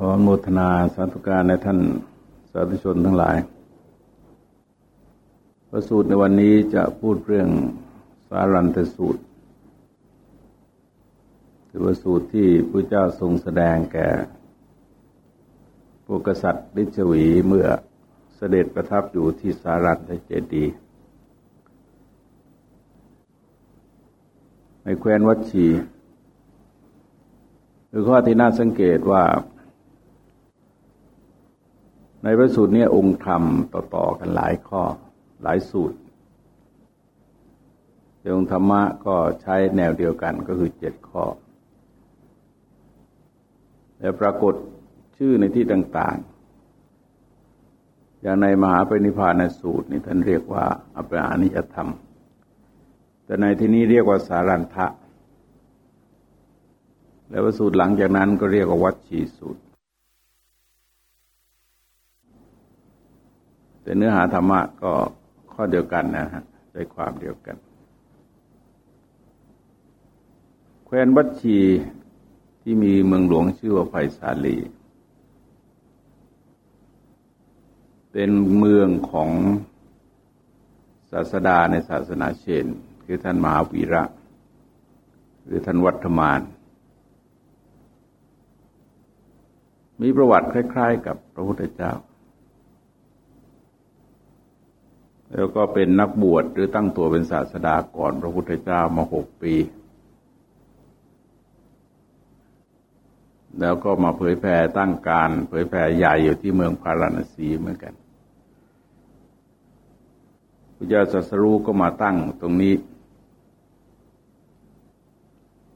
ขอโมทนาสาธุการในท่านสาธุชนทั้งหลายพระสูตรในวันนี้จะพูดเรื่องสารันตสูตรถือว่าสูตรที่พระเจ้าทรงแสดงแก่พวกกษัตริย์ลิชวีเมื่อเสด็จประทับอยู่ที่สารันตเจดีในแคว้นวัชีคือข้อที่น่าสังเกตว่า ในพระสูตรนี้องค์ธรรมต่อๆกันหลายข้อหลายสูตรแต่องค์ธรรมะก็ใช้แนวเดียวกันก็คือเจ็ดข้อ และปรากฏชื่อในที่ต่างๆ อย่างในมหาปรินิพานสูตรนี่ท่านเรียกว่าอภิานิยธรรม แต่ในที่นี้เรียกว่าสารันทะ แล้วสูตรหลังจากนั้นก็เรียกว่าวัดชีสูตร แต่เนื้อหาธรรมะก็ข้อเดียวกันนะฮะใจความเดียวกันแคว้นวัดชีที่มีเมืองหลวงชื่อว่าไผ่สาลี เป็นเมืองของศาสดาในศาสนาเชน คือท่านมหาวีระ หรือท่านวัฒมาน มีประวัติคล้าย ๆ กับพระพุทธเจ้า แล้วก็เป็นนักบวชหรือตั้งตัวเป็นศาสดาก่อนพระพุทธเจ้ามาหกปี แล้วก็มาเผยแผ่ตั้งการ เผยแผ่ใหญ่อยู่ที่เมืองพาราณสีเหมือนกันพระเจ้าสัสรูก็มาตั้งตรงนี้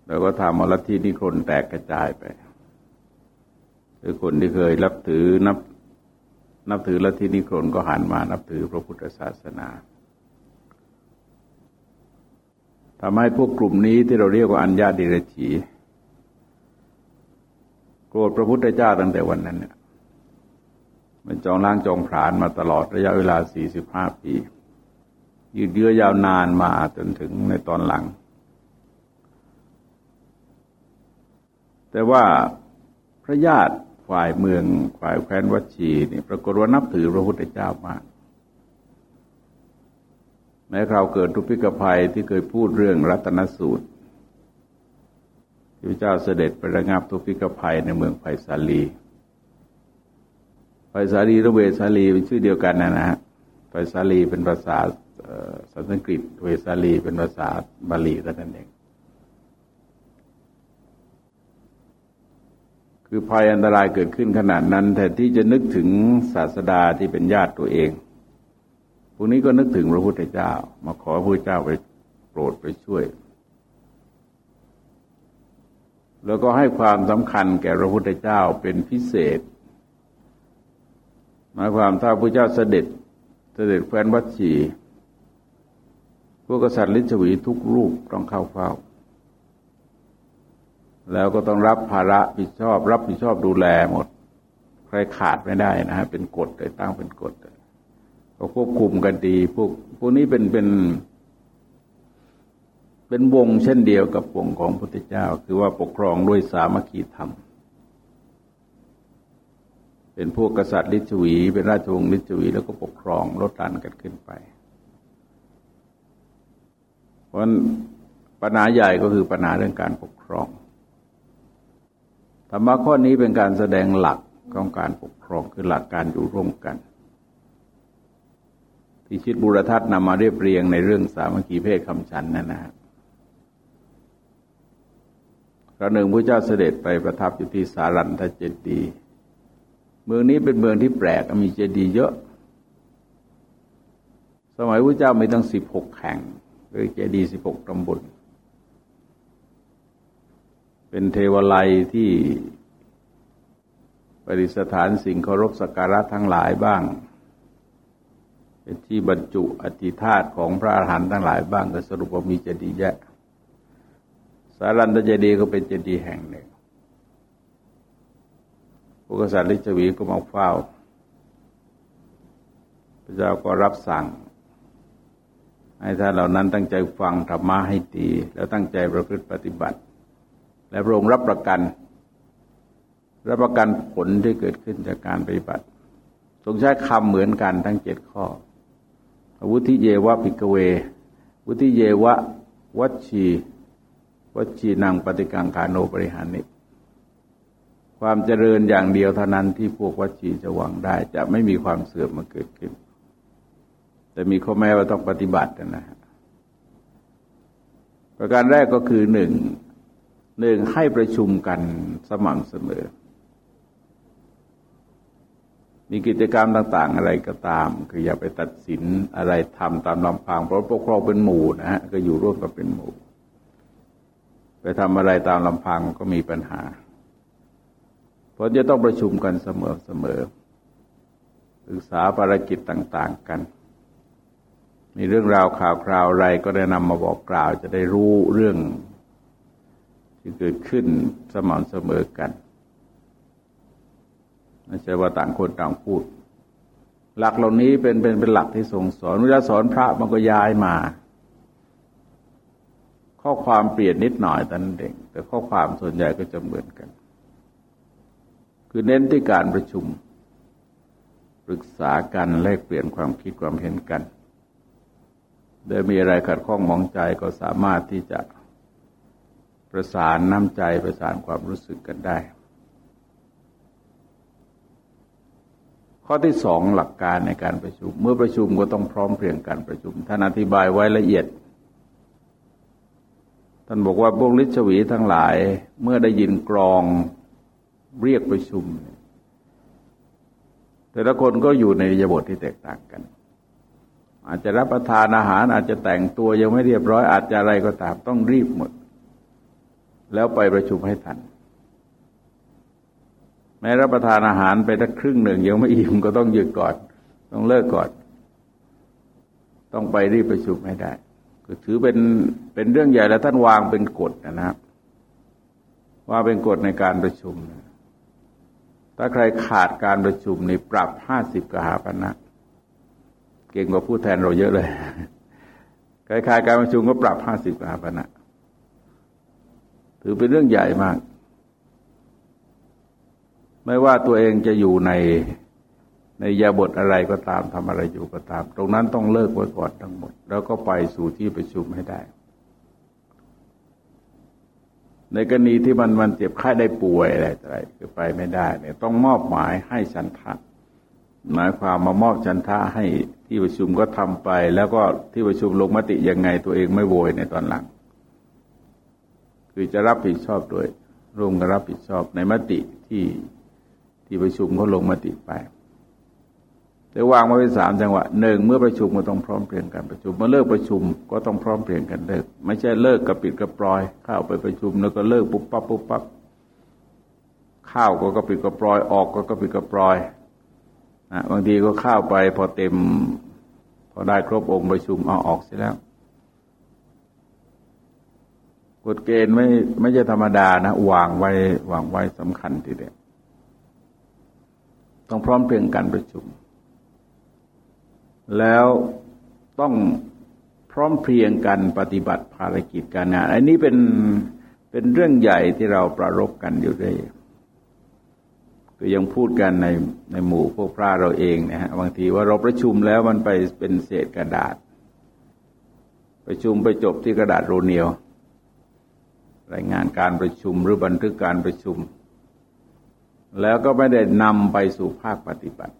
แล้วก็ทำมลัทธินิครนแตกกระจายไป คือคนที่เคยรับถือนับ นับถือลัทธินิครนก็หันมานับถือพระพุทธศาสนาทำให้พวกกลุ่มนี้ที่เราเรียกว่าอัญญาดิรชีโกรธพระพุทธเจ้าตั้งแต่วันนั้นเนี่ยมันจองล้างจองผานมาตลอดระยะเวลา 45 ปี ยืดเยื้อยาวนานมาจนถึงในตอนหลัง แต่ว่าพระญาติ ฝ่ายเมืองฝ่ายแคว้นวัชีนี่ปรากฏว่านับถือพระพุทธเจ้ามากแม้คราวเกิดทุพิกภัยที่เคยพูดเรื่องรัตนสูตร ที่พระเจ้าเสด็จไประงับทุพิกภัยในเมืองไผ่สาลีไผ่สาลีระเวสาลีเป็นชื่อเดียวกันนะนะฮะไผ่สาลีเป็นภาษาสันสกฤตเวสาลีเป็นภาษาบาลีก็นั่นเอง คือภัยอันตรายเกิดขึ้นขนาดนั้นแทนที่จะนึกถึงศาสดาที่เป็นญาติตัวเองพวกนี้ก็นึกถึงพระพุทธเจ้า มาขอพระพุทธเจ้าไปโปรดไปช่วย แล้วก็ให้ความสำคัญแก่พระพุทธเจ้าเป็นพิเศษหมายความถ้าพระเจ้าเสด็จเสด็จแคว้นวัดชีพวกกษัตริย์ลิชวีทุกรูปต้องเข้าเฝ้า แล้วก็ต้องรับภาระผิดชอบ รับผิดชอบดูแลหมด ใครขาดไม่ได้นะฮะเป็นกฎเลยตั้งเป็นกฎก็ควบคุมกันดีพวกพวกนี้เป็นเป็น เป็นวงเช่นเดียวกับวงของพระพุทธเจ้า คือว่าปกครองด้วยสามัคคีธรรม เป็นพวกกษัตริย์ลิชวี เป็นราชวงศ์ลิชวี แล้วก็ปกครองลดหลั่นกันขึ้นไปเพราะปัญหาใหญ่ก็คือปัญหาเรื่องการปกครอง ธรรมะข้อนี้เป็นการแสดงหลักของการปกครองคือหลักการอยู่ร่วมกัน ที่ชิดบุรทัศน์นำมาเรียบเรียงในเรื่องสามัคคีเพศคำฉันนั่นนะครั้งหนึ่งพระเจ้าเสด็จไปประทับอยู่ที่สารันทเจดีเมืองนี้เป็นเมืองที่แปลกมีเจดีย์เยอะ สมัยพระเจ้ามีตั้งสิบหกแห่งคือเจดีย์สิบหกตำบล เป็นเทวไลที่ปริสถานสิ่งเคารพสักการะทั้งหลายบ้าง เป็นที่บรรจุอธิธาตของพระอาหารหันต์ทั้งหลายบ้างก็สรุปว่ามีเจดีย์แยะ สารันตเจดีย์ก็เป็นเจดีย์แห่งหนึ่งพระกษัตริย์ลิชวีก็มาเฝ้า พระเจ้าก็รับสั่ง ให้ท่านเหล่านั้นตั้งใจฟังธรรมะให้ดี แล้วตั้งใจประพฤติปฏิบัติ และพระองค์รับประกัน รับประกันผลที่เกิดขึ้นจากการปฏิบัติ ทรงใช้คำเหมือนกันทั้งเจ็ดข้อวุธิเยวะปิกเว วุธิเยวะวัชีวัชีนางปฏิกังคาโนบริหานิความเจริญอย่างเดียวเท่านั้นที่พวกวัชีจะหวังได้ จะไม่มีความเสื่อมมาเกิดขึ้น แต่มีข้อแม้ว่าต้องปฏิบัตินะฮะประการแรกก็คือหนึ่ง หนึ่งให้ประชุมกันสม่ำเสมอ มีกิจกรรมต่าง ๆ อะไรก็ตาม คืออย่าไปตัดสินอะไรทำตามลำพัง เพราะปกครองเป็นหมู่นะฮะก็อยู่ร่วมกับเป็นหมู่ ไปทำอะไรตามลำพังก็มีปัญหา เพราะจะต้องประชุมกันเสมอเสมอศึกษาภารกิจต่าง ๆ กัน มีเรื่องราวข่าวคราวอะไรก็ได้นำมาบอกกล่าวจะได้รู้เรื่อง ที่เกิดขึ้นสม่ำเสมอกันไม่ใช่ว่าต่างคนต่างพูด หลักเหล่านี้เป็นเป็นเป็นหลักที่ทรงสอนเวลาสอนพระมันก็ย้ายมา ข้อความเปลี่ยนนิดหน่อยตอนเด็กแต่ข้อความส่วนใหญ่ก็จะเหมือนกัน คือเน้นที่การประชุมปรึกษากันแลกเปลี่ยนความคิดความเห็นกันโดยมีอะไรขัดข้องมองใจก็สามารถที่จะ ประสานน้ำใจประสานความรู้สึกกันได้ ข้อที่สองหลักการในการประชุม เมื่อประชุมก็ต้องพร้อมเพรียงการประชุมท่านอธิบายไว้ละเอียดท่านบอกว่าพวกลิชวีทั้งหลาย เมื่อได้ยินกรองเรียกประชุม แต่ละคนก็อยู่ในยบทที่แตกต่างกันอาจจะรับประทานอาหารอาจจะแต่งตัวยังไม่เรียบร้อยอาจจะอะไรก็ตามต้องรีบหมด แล้วไปประชุมให้ทัน แม้รับประทานอาหารไปสักครึ่งหนึ่งยังไม่อิ่มก็ต้องหยุดก่อน ต้องเลิกก่อน ต้องไปรีบประชุมให้ได้ก็ถือเป็นเป็นเรื่องใหญ่แล้วท่านวางเป็นกฎนะครับ ว่าเป็นกฎในการประชุม ถ้าใครขาดการประชุมในปรับห้าสิบกหาปณะเก่งกว่าผู้แทนเราเยอะเลยคล้ายๆการประชุมก็ปรับห้าสิบกว่าปณะ ถือเป็นเรื่องใหญ่มาก ไม่ว่าตัวเองจะอยู่ในในยาบทอะไรก็ตามทำอะไรอยู่ก็ตาม ตรงนั้นต้องเลิกไว้ก่อนทั้งหมด แล้วก็ไปสู่ที่ประชุมให้ได้ ในกรณีที่มันมันเจ็บไข้ได้ป่วยอะไรอะไรคือไปไม่ได้ เนี่ย ต้องมอบหมายให้ฉันทะหมายความมามอบชันทะให้ที่ประชุมก็ทำไป แล้วก็ที่ประชุมลงมติยังไงตัวเองไม่โวยในตอนหลัง คือจะรับผิดชอบด้วยร่วมกันรับผิดชอบในมติที่ที่ประชุมเขาลงมติไปแต่วางมาเป็นสามจังหวะหนึ่งเมื่อประชุมก็ต้องพร้อมเพรียงกันประชุมเมื่อเลิกประชุมก็ต้องพร้อมเพรียงกันเลิก ไม่ใช่เลิกกับปิดกับปลอย เข้าไปประชุมแล้วก็เลิกปุ๊บปั๊บปุ๊บปั๊บข้าวก็กระปิดกระปลอยออกก็กระปิดกระปลอยบางทีก็เข้าไปพอเต็ม พอได้ครบองค์ประชุมเอาออกเสียแล้วก ฎเกณฑ์ไม่ไม่ใช่ธรรมดานะวางไว้วางไว้สำคัญทีเดียวต้องพร้อมเพรียงการประชุม แล้วต้องพร้อมเพรียงกันปฏิบัติภารกิจการงานอันนี้เป็นเป็นเรื่องใหญ่ที่เราประรบกันอยู่ด้วยก็ยังพูดกันในในหมู่พวกพระเราเองนะฮะบางทีว่าเราประชุมแล้วมันไปเป็นเศษกระดาษ ประชุมไปจบที่กระดาษโรเนียว รายงานการประชุมหรือบันทึกการประชุม แล้วก็ไม่ได้นำไปสู่ภาคปฏิบัติ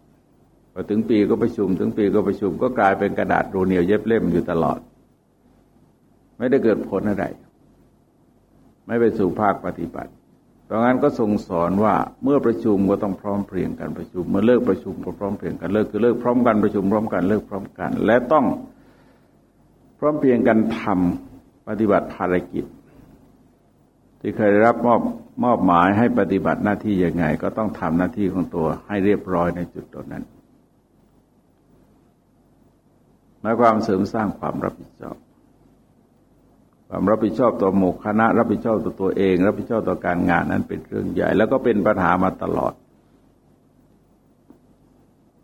พอถึงปีก็ประชุม ถึงปีก็ประชุม ก็กลายเป็นกระดาษโรเนียวเย็บเล่มอยู่ตลอด ไม่ได้เกิดผลอะไร ไม่ไปสู่ภาคปฏิบัติดังนั้นก็ทรงสอนว่าเมื่อประชุมก็ต้องพร้อมเพรียงกันประชุม เมื่อเลิกประชุมก็พร้อมเพรียงกันเลิกคือเลิกพร้อมกันประชุมพร้อมกันเลิกพร้อมกัน และต้องพร้อมเพรียงกันทำปฏิบัติภารกิจ ที่เคยรับมอบมอบหมายให้ปฏิบัติหน้าที่ยังไง ก็ต้องทำหน้าที่ของตัวให้เรียบร้อยในจุดตรงนั้นหมายความเสริมสร้างความรับผิดชอบ ความรับผิดชอบต่อหมู่คณะ รับผิดชอบต่อตัวเอง รับผิดชอบต่อการงานนั้นเป็นเรื่องใหญ่ แล้วก็เป็นปัญหามาตลอด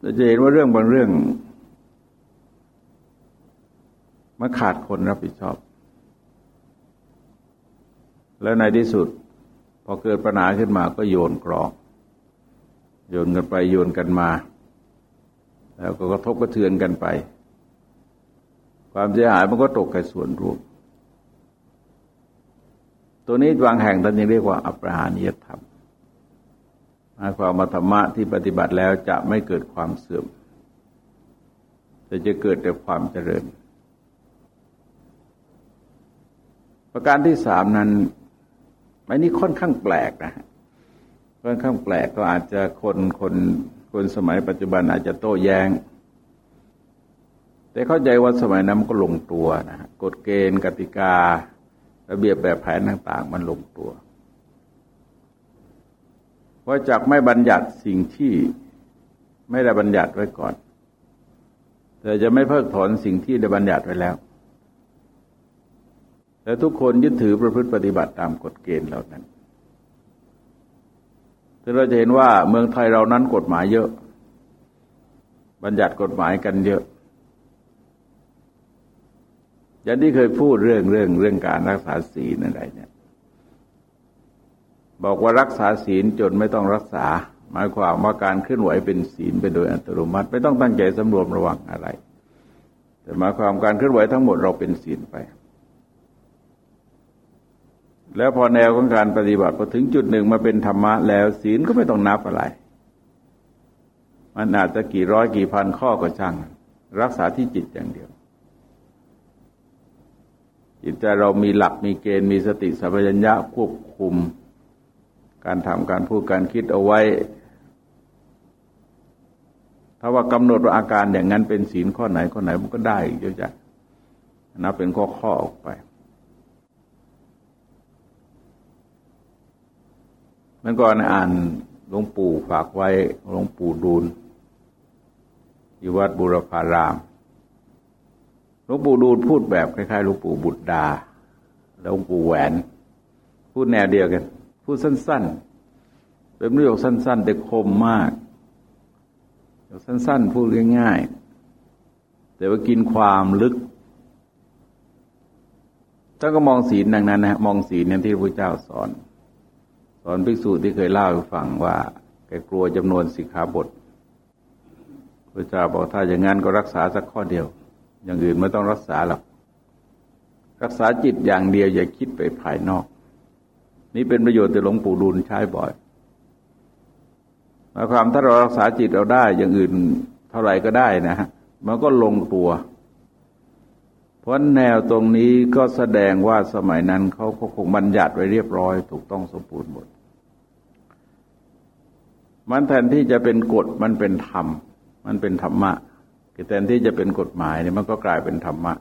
เราจะเห็นว่าเรื่องบางเรื่องมันขาดคนรับผิดชอบ แล้วในที่สุด พอเกิดปัญหาขึ้นมาก็โยนกรอง โยนกันไปโยนกันมา แล้วก็กระทบกระเทือนกันไป ความเสียหายมันก็ตกกับส่วนรวมตัวนี้บางแห่งท่านยังเรียกว่า อัปราณียธรรมหมายความมาธรรมะที่ปฏิบัติแล้วจะไม่เกิดความเสื่อม แต่จะเกิดแต่ความเจริญ ประการที่สามนั้น อันนี้ค่อนข้างแปลกนะค่อนข้างแปลกก็อาจจะคนคนคนสมัยปัจจุบันอาจจะโต้แยง้ง แต่เข้าใจว่าสมัยนั้นมันก็ลงตัวนะกฎเกณฑ์กติการะเบียบแบบแผนต่าง ๆ มันลงตัวว่าจากไม่บัญญัติสิ่งที่ไม่ได้บัญญัติไว้ก่อน แต่จะไม่เพิกถอนสิ่งที่ได้บัญญัติไว้แล้ว แต่ทุกคนยึดถือประพฤติปฏิบัติตามกฎเกณฑ์เหล่านั้นซึ่งเราจะเห็นว่าเมืองไทยเรานั้นกฎหมายเยอะ บัญญัติกฎหมายกันเยอะอย่างที่เคยพูดเรื่องเรื่องเรื่องการรักษาศีลอะไรเนี่ย บอกว่ารักษาศีลจนไม่ต้องรักษา หมายความว่าการเคลื่อนไหวเป็นศีลเป็นโดยอัตโนมัติ ไม่ต้องตั้งใจสำรวมระวังอะไร แต่หมายความการเคลื่อนไหวทั้งหมดเราเป็นศีลไป แล้วพอแนวของการปฏิบัติพอถึงจุดหนึ่งมาเป็นธรรมะแล้วศีลก็ไม่ต้องนับอะไร มันอาจจะกี่ร้อยกี่พันข้อก็ช่าง รักษาที่จิตอย่างเดียว จิตใจเรามีหลักมีเกณฑ์มีสติสัมปชัญญะควบคุม การทำการพูดการคิดเอาไว้ ถ้าว่ากำหนดอาการอย่างนั้นเป็นศีลข้อไหนข้อไหนมันก็ได้เยอะแยะนับเป็นข้อข้อออกไป มื่อก่อนอ่านหลวงปู่ฝากไว้หลวงปู่ดูลที่วัดบุรพารามหลวงปู่ดูลพูดแบบคล้ายๆหลวงปู่บุตรดาแล้วหลวงปู่แหวน พูดแนวเดียวกัน พูดสั้น ๆ เป็นเรื่องสั้น ๆ แต่คมมากสั้น ๆ พูดง่ายๆแต่ว่ากินความลึกถ้าก็มองศีลดังนั้นนะมองศีลเนี่ยที่พระเจ้าสอน ตอนภิกษุที่เคยเล่าให้ฟังว่าแกกลัวจำนวนสิกขาบทพระเจ้าบอกถ้าอย่างนั้นก็รักษาสักข้อเดียว อย่างอื่นไม่ต้องรักษาหรอกรักษาจิตอย่างเดียวอย่าคิดไปภายนอก นี่เป็นประโยชน์ที่หลวงปู่ดูลใช้บ่อยหมายความถ้าเรารักษาจิตเราได้ อย่างอื่นเท่าไหร่ก็ได้นะฮะมันก็ลงตัว เพราะแนวตรงนี้ก็แสดงว่าสมัยนั้นเขาคงบัญญัติไว้เรียบร้อย ถูกต้องสมบูรณ์หมด มันแทนที่จะเป็นกฎมันเป็นธรรม มันเป็นธรรมะแทนที่จะเป็นกฎหมายเนี่ยมันก็กลายเป็นธรรมะ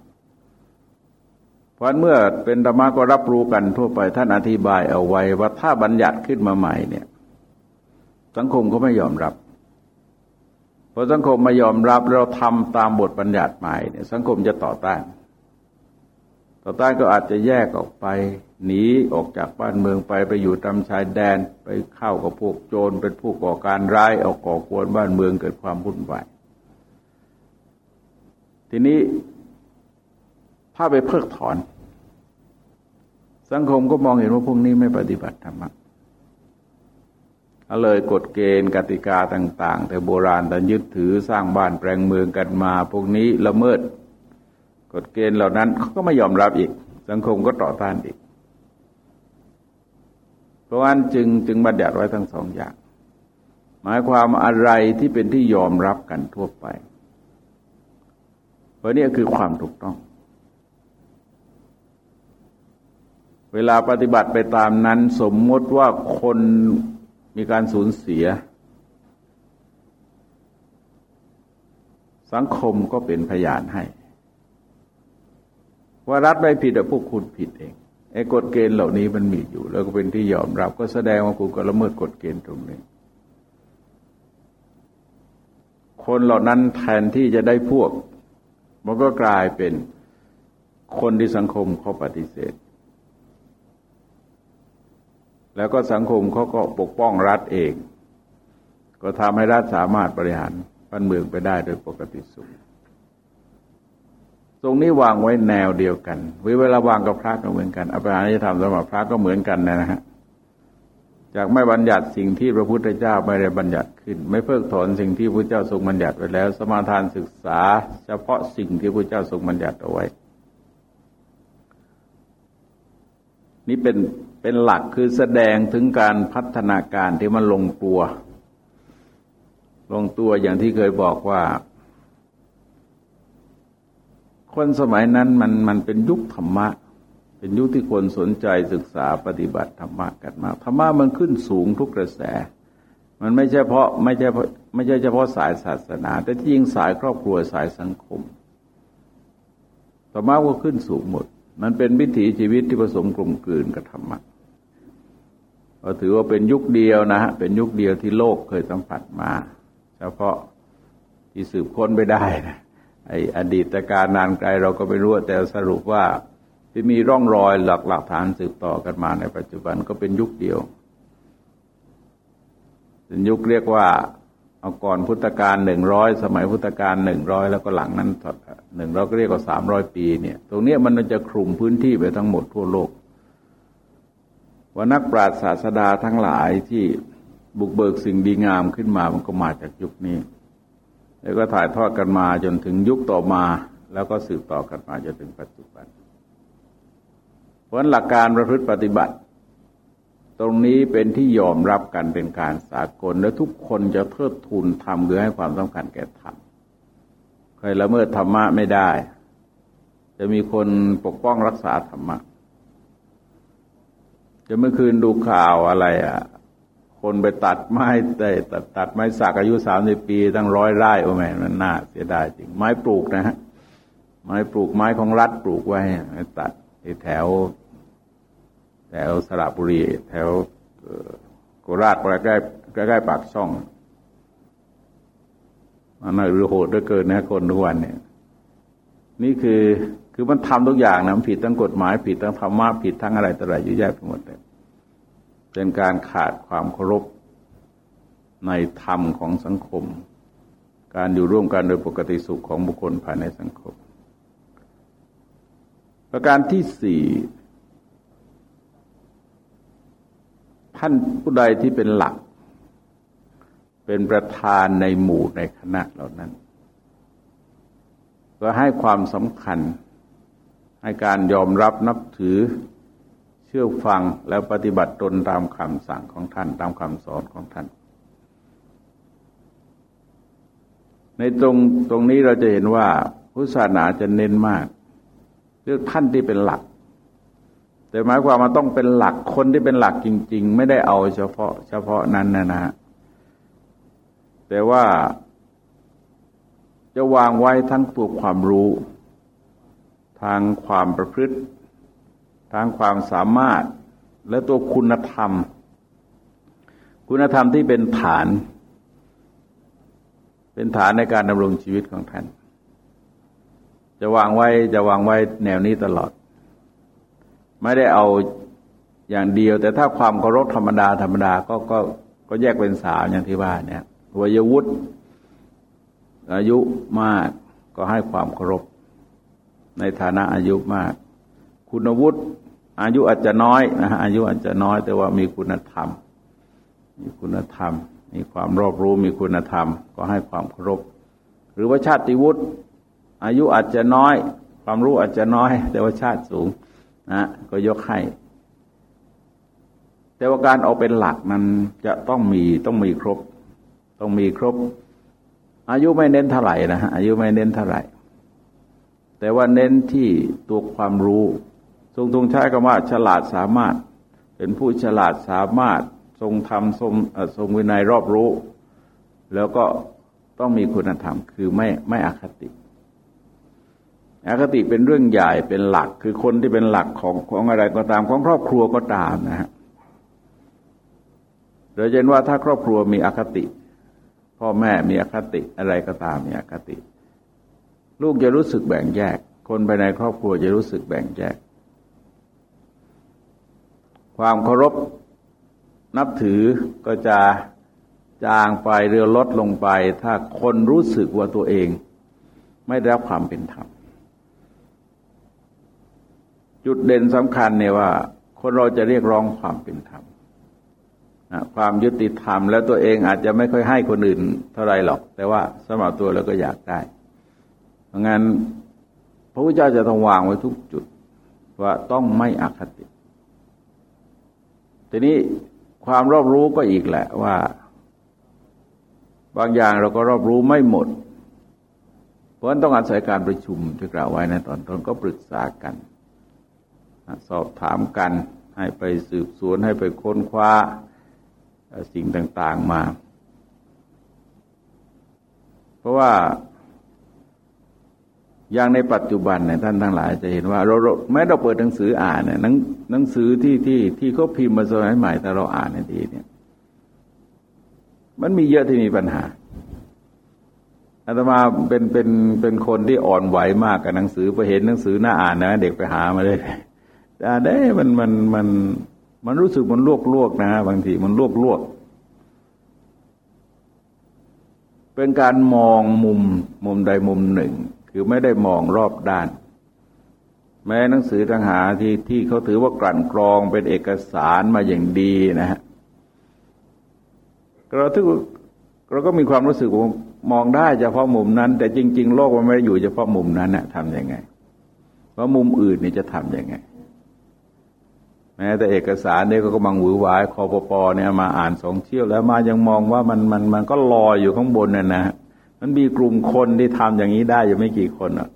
เพราะเมื่อเป็นธรรมะก็รับรู้กันทั่วไปท่านอธิบายเอาไว้ว่าถ้าบัญญัติขึ้นมาใหม่เนี่ย สังคมก็ไม่ยอมรับพอสังคมไม่ยอมรับเราทำตามบทบัญญัติใหม่เนี่ยสังคมจะต่อต้าน ต่อต้านก็อาจจะแยกออกไป หนีออกจากบ้านเมืองไปไปอยู่ตามชายแดนไปเข้ากับพวกโจรเป็นผู้ก่อการร้ายออกก่อกวนบ้านเมืองเกิดความวุ่นวายทีนี้ถ้าไปเพิกถอน สังคมก็มองเห็นว่าพวกนี้ไม่ปฏิบัติธรรมะเลยกฎเกณฑ์กติกาต่าง ๆ แต่โบราณแต่ยึดถือสร้างบ้านแปลงเมืองกันมา พวกนี้ละเมิด กฎเกณฑ์เหล่านั้นเขาก็ไม่ยอมรับอีก สังคมก็ต่อต้านอีก เพราะฉะนั้นจึงจึงบัญญัติไว้ทั้งสองอย่าง หมายความอะไรที่เป็นที่ยอมรับกันทั่วไปเพราะนี่คือความถูกต้อง เวลาปฏิบัติไปตามนั้น สมมติว่าคนมีการสูญเสีย สังคมก็เป็นพยานให้ ว่ารัฐไม่ผิดแต่พวกคุณผิดเองไอ้กฎเกณฑ์เหล่านี้มันมีอยู่ แล้วก็เป็นที่ยอมรับ ก็แสดงว่าคุณก็ละเมิดกฎเกณฑ์ตรงนี้ คนเหล่านั้นแทนที่จะได้พวก มันก็กลายเป็นคนที่สังคมเขาปฏิเสธ แล้วก็สังคมเขาก็ปกป้องรัฐเอง ก็ทำให้รัฐสามารถบริหารบ้านเมืองไปได้โดยปกติสุข ตรงนี้วางไว้แนวเดียวกันวิเวลาวางกับพระก็เหมือนกันอภิหารนิธรรมสำหรับพระก็เหมือนกันนะฮะจากไม่บัญญัติสิ่งที่พระพุทธเจ้าไม่ได้บัญญัติขึ้น ไม่เพิกถอนสิ่งที่พระเจ้าทรงบัญญัติไว้แล้ว สมาทานศึกษา เฉพาะสิ่งที่พระเจ้าทรงบัญญัติเอาไว้ นี่เป็นเป็นหลักคือแสดงถึงการพัฒนาการที่มันลงตัว ลงตัวอย่างที่เคยบอกว่า คนสมัยนั้นมันมันเป็นยุคธรรมะ เป็นยุคที่คนสนใจศึกษาปฏิบัติธรรมะกันมากธรรมะมันขึ้นสูงทุกกระแส มันไม่ใช่เพราะไม่ใช่ไม่ใช่เฉพาะสายศาสนา แต่ที่ยิงสายครอบครัวสายสังคมธรรมะก็ขึ้นสูงหมด มันเป็นวิถีชีวิตที่ผสมกลมกลืนกับธรรมะก็ถือว่าเป็นยุคเดียวนะฮะเป็นยุคเดียวที่โลกเคยสัมผัสมา เฉพาะที่สืบค้นไปได้นะ ไออดีตการนานไกลเราก็ไม่รู้แต่สรุปว่าที่มีร่องรอยหลักหลักฐานสืบต่อกันมาในปัจจุบันก็เป็นยุคเดียวเป็นยุคเรียกว่าเอาก่อนพุทธกาลหนึ่งร้อยสมัยพุทธกาลหนึ่งร้อยแล้วก็หลังนั้นหนึ่งเราก็เรียกว่าสามร้อยปีเนี่ยตรงนี้มันจะคลุมพื้นที่ไปทั้งหมดทั่วโลกว่านักปราชญ์ศาสดาทั้งหลายที่บุกเบิกสิ่งดีงามขึ้นมามันก็มาจากยุคนี้ แล้วก็ถ่ายทอดกันมาจนถึงยุคต่อมา แล้วก็สืบต่อกันมาจนถึงปัจจุบัน เพราะหลักการประพฤติปฏิบัติ ตรงนี้เป็นที่ยอมรับกันเป็นการสากล และทุกคนจะเทิดทูนธรรมคือให้ความสำคัญแก่ธรรมใครละเมิดธรรมะไม่ได้ จะมีคนปกป้องรักษาธรรมะจะเมื่อคืนดูข่าวอะไรอะ คนไปตัดไม้ได้ตัดตัดไม้สักอายุสามสิบปี ตั้งร้อยไร่โอ้แม่มันน่าเสียดายจริง ไม้ปลูกนะฮะไม้ปลูกไม้ของรัฐปลูกไว้ตัดแถว แถวสระบุรี แถวโคราชใกล้ใกล้ใกล้ปากช่องมันน่ารือโหดด้วยเกินนะคนทุกวันเนี่ย นี่คือคือมันทำทุกอย่างนะผิดทั้งกฎหมายผิดทั้งธรรมะผิดทั้งอะไรต่ออะไรอยู่แยะไปหมดเลย เป็นการขาดความเคารพในธรรมของสังคม การอยู่ร่วมกันโดยปกติสุขของบุคคลภายในสังคม ประการที่สี่ท่านผู้ใดที่เป็นหลัก เป็นประธานในหมู่ในคณะเหล่านั้น ก็ให้ความสำคัญให้การยอมรับนับถือ ชื่อฟังแล้วปฏิบัติตนตามคำสั่งของท่านตามคำสอนของท่าน ในตรงตรงนี้เราจะเห็นว่าพุทธศาสนาจะเน้นมากเลือกท่านที่เป็นหลัก แต่หมายความมาต้องเป็นหลักคนที่เป็นหลักจริง ๆ ไม่ได้เอาเฉพาะ เฉพาะนั้นนะนะแต่ว่าจะวางไว้ทั้งตัวความรู้ ทางความประพฤติ ทางความสามารถและตัวคุณธรรม คุณธรรมที่เป็นฐาน เป็นฐานในการดำรงชีวิตของท่าน จะวางไว้จะวางไว้แนวนี้ตลอด ไม่ได้เอาอย่างเดียว แต่ถ้าความเคารพธรรมดาธรรมดาก็ก็ก็แยกเป็นสามอย่างที่ว่าเนี่ยวัยวุฒิอายุมากก็ให้ความเคารพในฐานะอายุมาก คุณวุฒิ อายุอาจจะน้อยนะฮะอายุอาจจะน้อยแต่ว่ามีคุณธรรม มีคุณธรรม มีความรอบรู้มีคุณธรรม ก็ให้ความเคารพหรือว่าชาติวุฒิอายุอาจจะน้อย ความรู้อาจจะน้อย แต่ว่าชาติสูงนะก็ยกให้แต่ว่าการเอาเป็นหลักนั้นจะต้องมีต้องมีครบ ต้องมีครบ อายุไม่เน้นเท่าไหร่นะฮะอายุไม่เน้นเท่าไหร่ แต่ว่าเน้นที่ตัวความรู้ ทรงทรงใช้คำว่าฉลาดสามารถ เป็นผู้ฉลาดสามารถทรงธรรมทรงทรงวินัยรอบรู้ แล้วก็ต้องมีคุณธรรมคือไม่ไม่อคติอคติเป็นเรื่องใหญ่เป็นหลักคือคนที่เป็นหลักของของอะไรก็ตามของครอบครัวก็ตามนะฮะโดยเช่นว่าถ้าครอบครัวมีอคติ พ่อแม่มีอคติอะไรก็ตามมีอคติ ลูกจะรู้สึกแบ่งแยก คนภายในครอบครัวจะรู้สึกแบ่งแยก ความเคารพนับถือก็จะจางไปเรือลดลงไป ถ้าคนรู้สึกว่าตัวเอง ไม่ได้รับความเป็นธรรมจุดเด่นสำคัญเนี่ยว่า คนเราจะเรียกร้องความเป็นธรรมความยุติธรรมแล้วตัวเองอาจจะไม่ค่อยให้คนอื่นเท่าไรหรอก แต่ว่าสมัครตัวแล้วก็อยากได้ เพราะงั้นพระพุทธเจ้าจะต้องวางไว้ทุกจุด ว่าต้องไม่อคติ ทีนี้ความรอบรู้ก็อีกแหละว่า บางอย่างเราก็รอบรู้ไม่หมด เพราะนั้นต้องอาศัยการประชุมที่กล่าวไว้ในตอนต้นก็ปรึกษากัน สอบถามกัน ให้ไปสืบสวนให้ไปค้นคว้าสิ่งต่าง ๆมา เพราะว่า อย่างในปัจจุบันเนี่ยท่านทั้งหลายจะเห็นว่าเราแม้เราเปิดหนังสืออ่านเนี่ยหนังสือที่ที่ที่เขาพิมพ์มาสมัยใหม่แต่เราอ่านในทีเนี่ย มันมีเยอะที่มีปัญหาอาตมาเป็นเป็นเป็นคนที่อ่อนไหวมากกับหนังสือไปเห็นหนังสือหน้าอ่านนะเด็กไปหามาเลยแต่ได้มันมันมันมันรู้สึกมันลวกลวกนะบางทีมันลวกลวกเป็นการมองมุมมุมใดมุมหนึ่ง คือไม่ได้มองรอบด้าน แม้หนังสือต่างหาที่ที่เขาถือว่ากลั่นกรองเป็นเอกสารมาอย่างดีนะฮะเราทุกเราก็มีความรู้สึกว่ามองได้เฉพาะมุมนั้น แต่จริง ๆ โลกมันไม่ได้อยู่เฉพาะมุมนั้นนะทำยังไงว่ามุมอื่นนี่จะทำยังไง แม้แต่เอกสารเนี่ยก็กำลังหวือหวายคอปปเนี่ยมาอ่านสองเที่ยวแล้วมายังมองว่ามันมันมันก็ลอยอยู่ข้างบนน่ะนะ มันมีกลุ่มคนที่ทำอย่างนี้ได้อยู่ไม่กี่คนอะ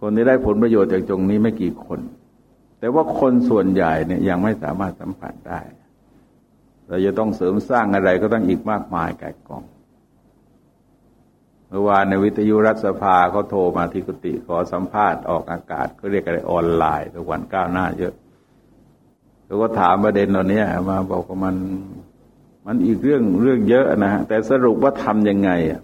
คนที่ได้ผลประโยชน์จากตรงนี้ไม่กี่คน แต่ว่าคนส่วนใหญ่เนี่ยยังไม่สามารถสัมผัสได้ เราจะต้องเสริมสร้างอะไรก็ต้องอีกมากมายกายกองเมื่อวานในวิทยุรัฐสภาเขาโทรมาที่กุฏิขอสัมภาษณ์ออกอากาศก็เรียกอะไรออนไลน์ทุกวันก้าวหน้าเยอะเขาก็ถามประเด็นเหล่านี้มาบอกว่ามัน มันอีกเรื่องเรื่องเยอะนะฮะแต่สรุปว่าทำยังไงอะ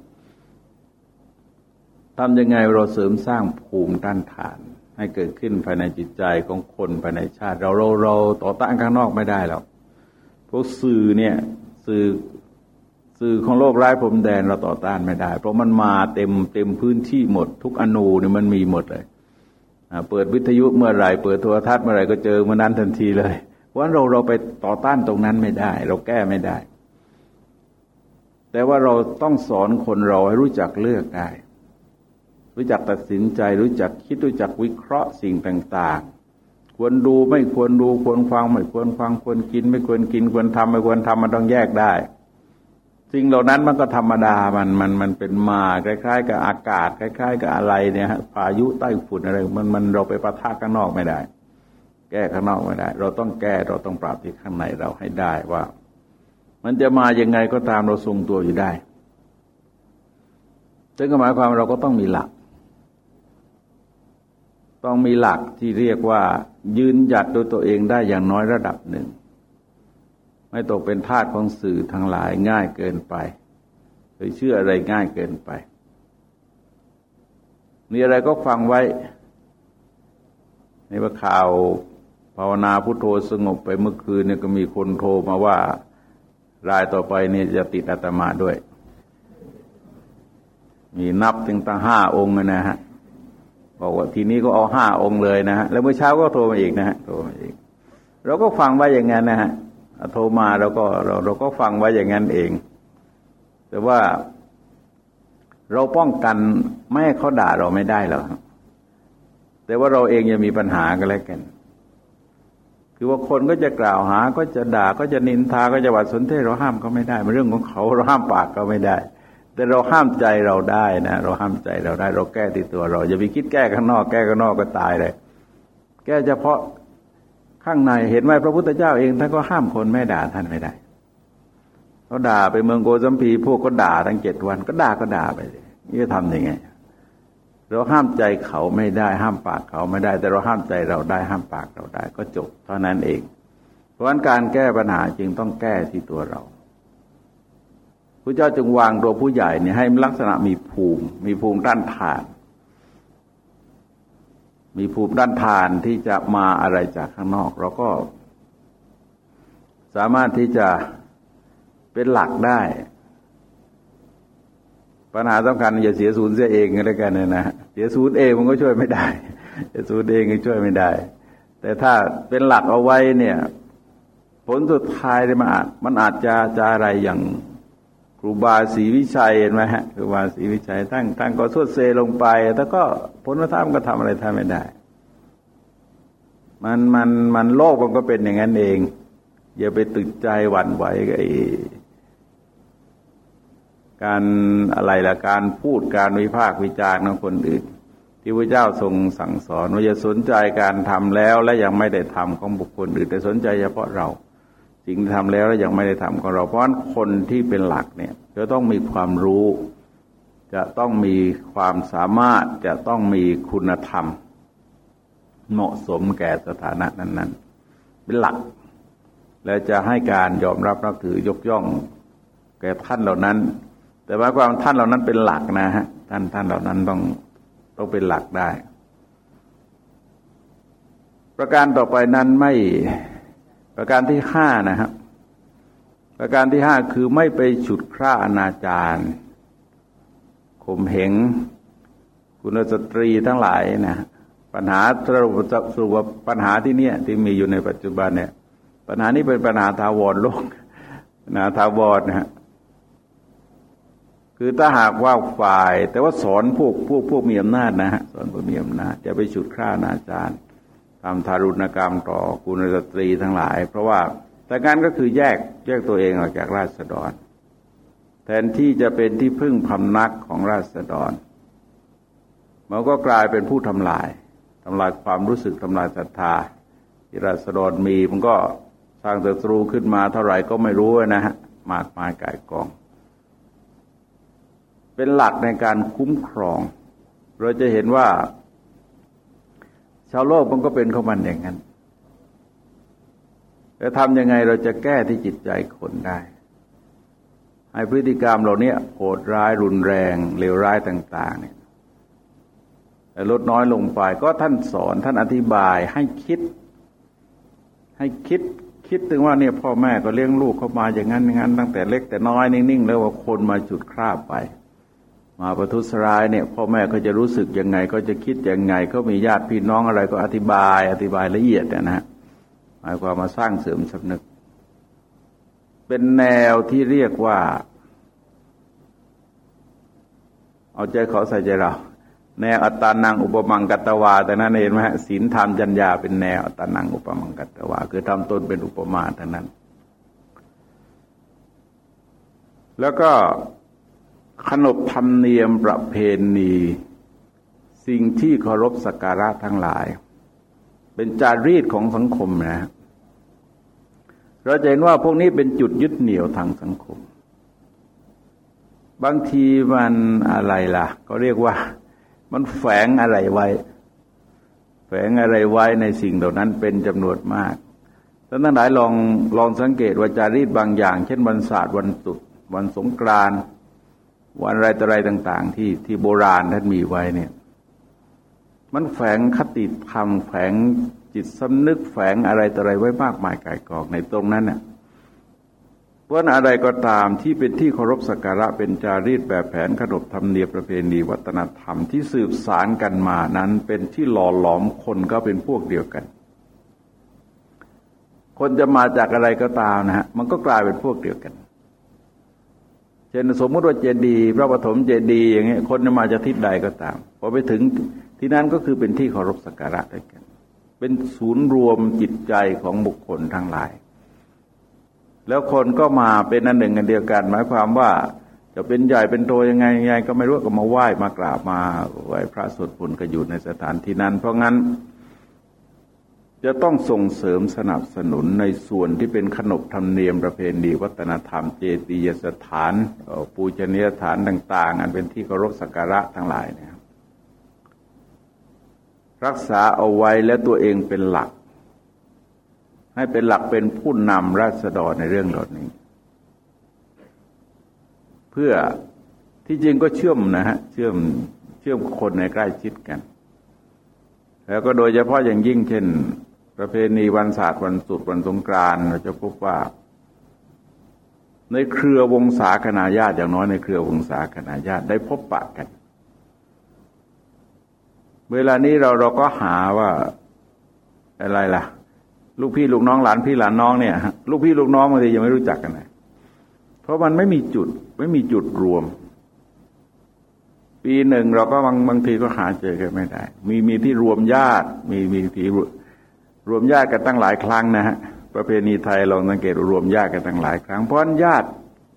ทำยังไงเราเสริมสร้างภูมิต้านทาน ให้เกิดขึ้นภายในจิตใจของคนภายในชาติ เราเราเราต่อต้านข้างนอกไม่ได้หรอกพวกสื่อเนี่ยสื่อสื่อของโลกร้ายพรมแดนเราต่อต้านไม่ได้ เพราะมันมาเต็มเต็มพื้นที่หมด ทุกอนูเนี่ยมันมีหมดเลยเปิดวิทยุเมื่อไหร่ เปิดโทรทัศน์เมื่อไหร่ก็เจอเมื่อนั้นทันทีเลยว่าะเราเราไปต่อต้านตรงนั้นไม่ได้ เราแก้ไม่ได้ แต่ว่าเราต้องสอนคนเราให้รู้จักเลือกได้ รู้จักตัดสินใจ รู้จักคิดรู้จักวิเคราะห์สิ่งต่าง ๆ ควรดูไม่ควรดูควรฟังไม่ควรฟังควรกิน ไม่ควรกิน ควรทำไม่ควรทำมันต้องแยกได้สิ่งเหล่านั้นมันก็ธรรมดา มัน มัน มันเป็นมาคล้าย ๆ กับอากาศ คล้าย ๆ กับอะไรเนี่ยพายุใต้ฝุ่นอะไร มัน มันเราไปประทะข้างนอกไม่ได้ แก้ข้างนอกไม่ได้ เราต้องแก้ เราต้องปรับที่ข้างในเราให้ได้ว่า มันจะมายังไงก็ตามเราทรงตัวอยู่ได้ซึ่งหมายความเราก็ต้องมีหลัก ต้องมีหลักที่เรียกว่า ยืนหยัดโดยตัวเองได้อย่างน้อยระดับหนึ่ง ไม่ตกเป็นทาสของสื่อทั้งหลายง่ายเกินไปหรือเชื่ออะไรง่ายเกินไป มีอะไรก็ฟังไว้ ในข่าวภาวนาพุทโธสงบไปเมื่อคืนเนี่ยก็มีคนโทรมาว่า รายต่อไปนี่จะติดอาตมาด้วย มีนับถึงตั้งห้าองค์นะฮะบอกว่าทีนี้ก็เอาห้าองค์เลยนะฮะแล้วเมื่อเช้าก็โทรมาอีกนะฮะโทรมาอีก เราก็ฟังไว้อย่างนั้นนะฮะโทรมาเราก็เราเราก็ฟังไว้อย่างนั้นเอง แต่ว่าเราป้องกันไม่ให้เขาด่าเราไม่ได้หรอกแต่ว่าเราเองยังมีปัญหากันแล้วกัน คือว่าคนก็จะกล่าวหาก็จะด่าก็จะนินทาก็จะวัดสนเทศเราห้ามเขาไม่ได้มันเรื่องของเขาเราห้ามปากเขาไม่ได้ แต่เราห้ามใจเราได้นะเราห้ามใจเราได้ เราแก้ที่ตัวเราอย่าไปคิดแก้ข้างนอกแก้ข้างนอกก็ตายเลย แก้เฉพาะข้างในเห็นไหมพระพุทธเจ้าเองท่านก็ห้ามคนไม่ด่าท่านไม่ได้เขาด่าไปเมืองโกสัมพีพวกก็ด่าทั้งเจ็ดวัน ก็ด่าก็ด่าไปเลยนี่จะทำยังไง เราห้ามใจเขาไม่ได้ ห้ามปากเขาไม่ได้ แต่เราห้ามใจเราได้ ห้ามปากเราได้ ก็จบเท่านั้นเอง เพราะฉะนั้นการแก้ปัญหาจึงต้องแก้ที่ตัวเราพระเจ้าจึงวางตัวผู้ใหญ่เนี่ยให้ลักษณะมีภูมิ มีภูมิด้านทาน มีภูมิด้านทานที่จะมาอะไรจากข้างนอก เราก็ สามารถที่จะเป็นหลักได้ ปัญหาสำคัญอย่าเสียศูนย์เสียเองก็แล้วกันนะนะเสียศูนย์เองมันก็ช่วยไม่ได้เสียศูนย์เองก็ช่วยไม่ได้ แต่ถ้าเป็นหลักเอาไว้เนี่ย ผลสุดท้ายที่มันอาจมันอาจจะจะอะไรอย่างครูบาศรีวิชัยเห็นไหมฮะครูบาศรีวิชัยตั้งตั้งก็สุดเซลงไปแต่ก็ผลธรรมก็ทำอะไรทำไม่ได้ มันมันมันโลกมันก็เป็นอย่างนั้นเอง อย่าไปตึกใจหวั่นไหวกับไการอะไรละการพูดการวิพากษ์วิจารณ์ของคนอื่น ที่พระเจ้าทรงสั่งสอนว่าอย่าสนใจการทำแล้วและยังไม่ได้ทำของบุคคลอื่น แต่สนใจเฉพาะเราสิ่งที่ทำแล้วแล้วยังไม่ได้ทำของเรา เพราะฉะนั้นคนที่เป็นหลักเนี่ยจะต้องมีความรู้ จะต้องมีความสามารถจะต้องมีคุณธรรม เหมาะสมแก่สถานะนั้น ๆ เป็นหลัก และจะให้การยอมรับนับถือยกย่อง แก่ท่านเหล่านั้น แต่ว่าความท่านเหล่านั้นเป็นหลักนะฮะท่านท่านเหล่านั้นต้องต้องเป็นหลักได้ ประการต่อไปนั้นไม่ประการที่ห้านะครับ ประการที่ห้าคือไม่ไปฉุดคร่าอนาจารข่มเหงคุณสตรีทั้งหลายนะปัญหาสรุปสรุปปัญหาที่เนี่ยที่มีอยู่ในปัจจุบันเนี่ย ปัญหานี้เป็นปัญหาทาวรโลกปัญหาทาวรนะฮะ คือถ้าหากว่าฝ่าย แต่ว่าสอนพวกพวกพวกมีอำนาจนะฮะสอนพวกมีอำนาจจะไปฉุดคร่าอนาจารย์ทำทารุณกรรมต่อกุณสตรีทั้งหลาย เพราะว่าแต่การก็คือแยกแยกตัวเองออกจากราษฎร แทนที่จะเป็นที่พึ่งพำนักของราษฎรมันก็กลายเป็นผู้ทำลายทำลายความรู้สึกทำลายศรัทธาที่ราษฎรมีมันก็สร้างศัตรูขึ้นมาเท่าไหร่ก็ไม่รู้นะฮะมากมายกายกอง เป็นหลักในการคุ้มครอง เราจะเห็นว่า ชาวโลกมันก็เป็นของมันอย่างนั้นจะทำยังไงเราจะแก้ที่จิตใจคนได้ ให้พฤติกรรมเราเนี้ยโหดร้ายรุนแรงเลวร้ายต่าง ๆ เนี่ยลดน้อยลงไป ก็ท่านสอนท่านอธิบายให้คิด ให้คิดคิดถึงว่าเนี่ยพ่อแม่ก็เลี้ยงลูกเขามาอย่างนั้นอย่างนั้น ตั้งแต่เล็กแต่น้อยนิ่งๆแล้วว่าคนมาจุดคราบไป มาประทุษร้ายเนี่ยพ่อแม่ก็จะรู้สึกยังไง ก็จะคิดยังไง ก็มีญาติพี่น้องอะไรก็อธิบาย อธิบายละเอียดนะฮะหมายความมาสร้างเสริมสำนึก เป็นแนวที่เรียกว่า เอาใจเขาใส่ใจเราแนวอัตตานังอุปมังกัตวา แต่นั้นเห็นไหมศีลธรรมจัญญาเป็นแนวอัตตานังอุปมังกัตวา คือทำตนเป็นอุปมาเท่นั้น แล้วก็ ขนบธรรมเนียมประเพณี สิ่งที่เคารพสักการะทั้งหลาย เป็นจารีตของสังคมนะ เราจะเห็นว่าพวกนี้เป็นจุดยึดเหนี่ยวทางสังคม บางทีมันอะไรล่ะ ก็เรียกว่า มันแฝงอะไรไว้ แฝงอะไรไว้ในสิ่งเหล่านั้นเป็นจำนวนมากท่านทั้งหลายลองลองสังเกตว่าจารีตบางอย่าง เช่นวันศาสตร์วันตุดวันสงกรานต์ วันอะไรต่ออะไรต่าง ๆ ที่ที่โบราณท่านมีไว้เนี่ย มันแฝงคติธรรมแฝงจิตสำนึกแฝงอะไรต่ออะไรไว้มากมายกายกองในตรงนั้นเนี่ยเพราะอะไรก็ตามที่เป็นที่เคารพสักการะเป็นจารีตแบบแผนขนบธรรมเนียมประเพณีวัฒนธรรมที่สืบสารกันมานั้น เป็นที่หล่อหลอมคนก็เป็นพวกเดียวกัน คนจะมาจากอะไรก็ตามนะฮะมันก็กลายเป็นพวกเดียวกัน เช่นสมมติว่าเจดีย์พระปฐมเจดีย์อย่างเงี้ยคนจะมาจากทิศใดก็ตามพอไปถึงที่นั้นก็คือเป็นที่เคารพสักการะด้วยกัน เป็นศูนย์รวมจิตใจของบุคคลทั้งหลาย แล้วคนก็มาเป็นอันหนึ่งกันเดียวกัน หมายความว่าจะเป็นใหญ่เป็นโตยังไงยังไง ก็ไม่รู้ก็มาไหว้มากราบมาไหว้พระสวดมนต์ก็อยู่ในสถานที่นั้น เพราะงั้น จะต้องส่งเสริมสนับสนุนในส่วนที่เป็นขนบธรรมเนียมประเพณีวัฒนธรรมเจดียสถานปูชนียสถานต่าง ๆ อันเป็นที่เคารพสักการะทั้งหลายเนี่ยรักษาเอาไว้และตัวเองเป็นหลัก ให้เป็นหลักเป็นผู้นำราษฎรในเรื่องเหล่านี้ เพื่อที่จริงก็เชื่อมนะฮะเชื่อมเชื่อมคนในใกล้ชิดกัน แล้วก็โดยเฉพาะอย่างยิ่งเช่น ประเพณีวันศาสตร์วันสุดวันสงกรานเราจะพบว่า ในเครือวงศาคณาญาติอย่างน้อยในเครือวงศาคณาญาติได้พบปะกัน เวลานี้เราเราก็หาว่าอะไรล่ะ ลูกพี่ลูกน้องหลานพี่หลานน้องเนี่ยลูกพี่ลูกน้องบางทียังไม่รู้จักกันเลยเพราะมันไม่มีจุดไม่มีจุดรวม ปีหนึ่งเราก็บางบางทีก็หาเจอกันไม่ได้ มีมีที่รวมญาติ มีมีที่ รวมญาติกันตั้งหลายครั้งนะฮะประเพณีไทยเราสังเกตรวมญาติกันตั้งหลายครั้งเพราะญาติ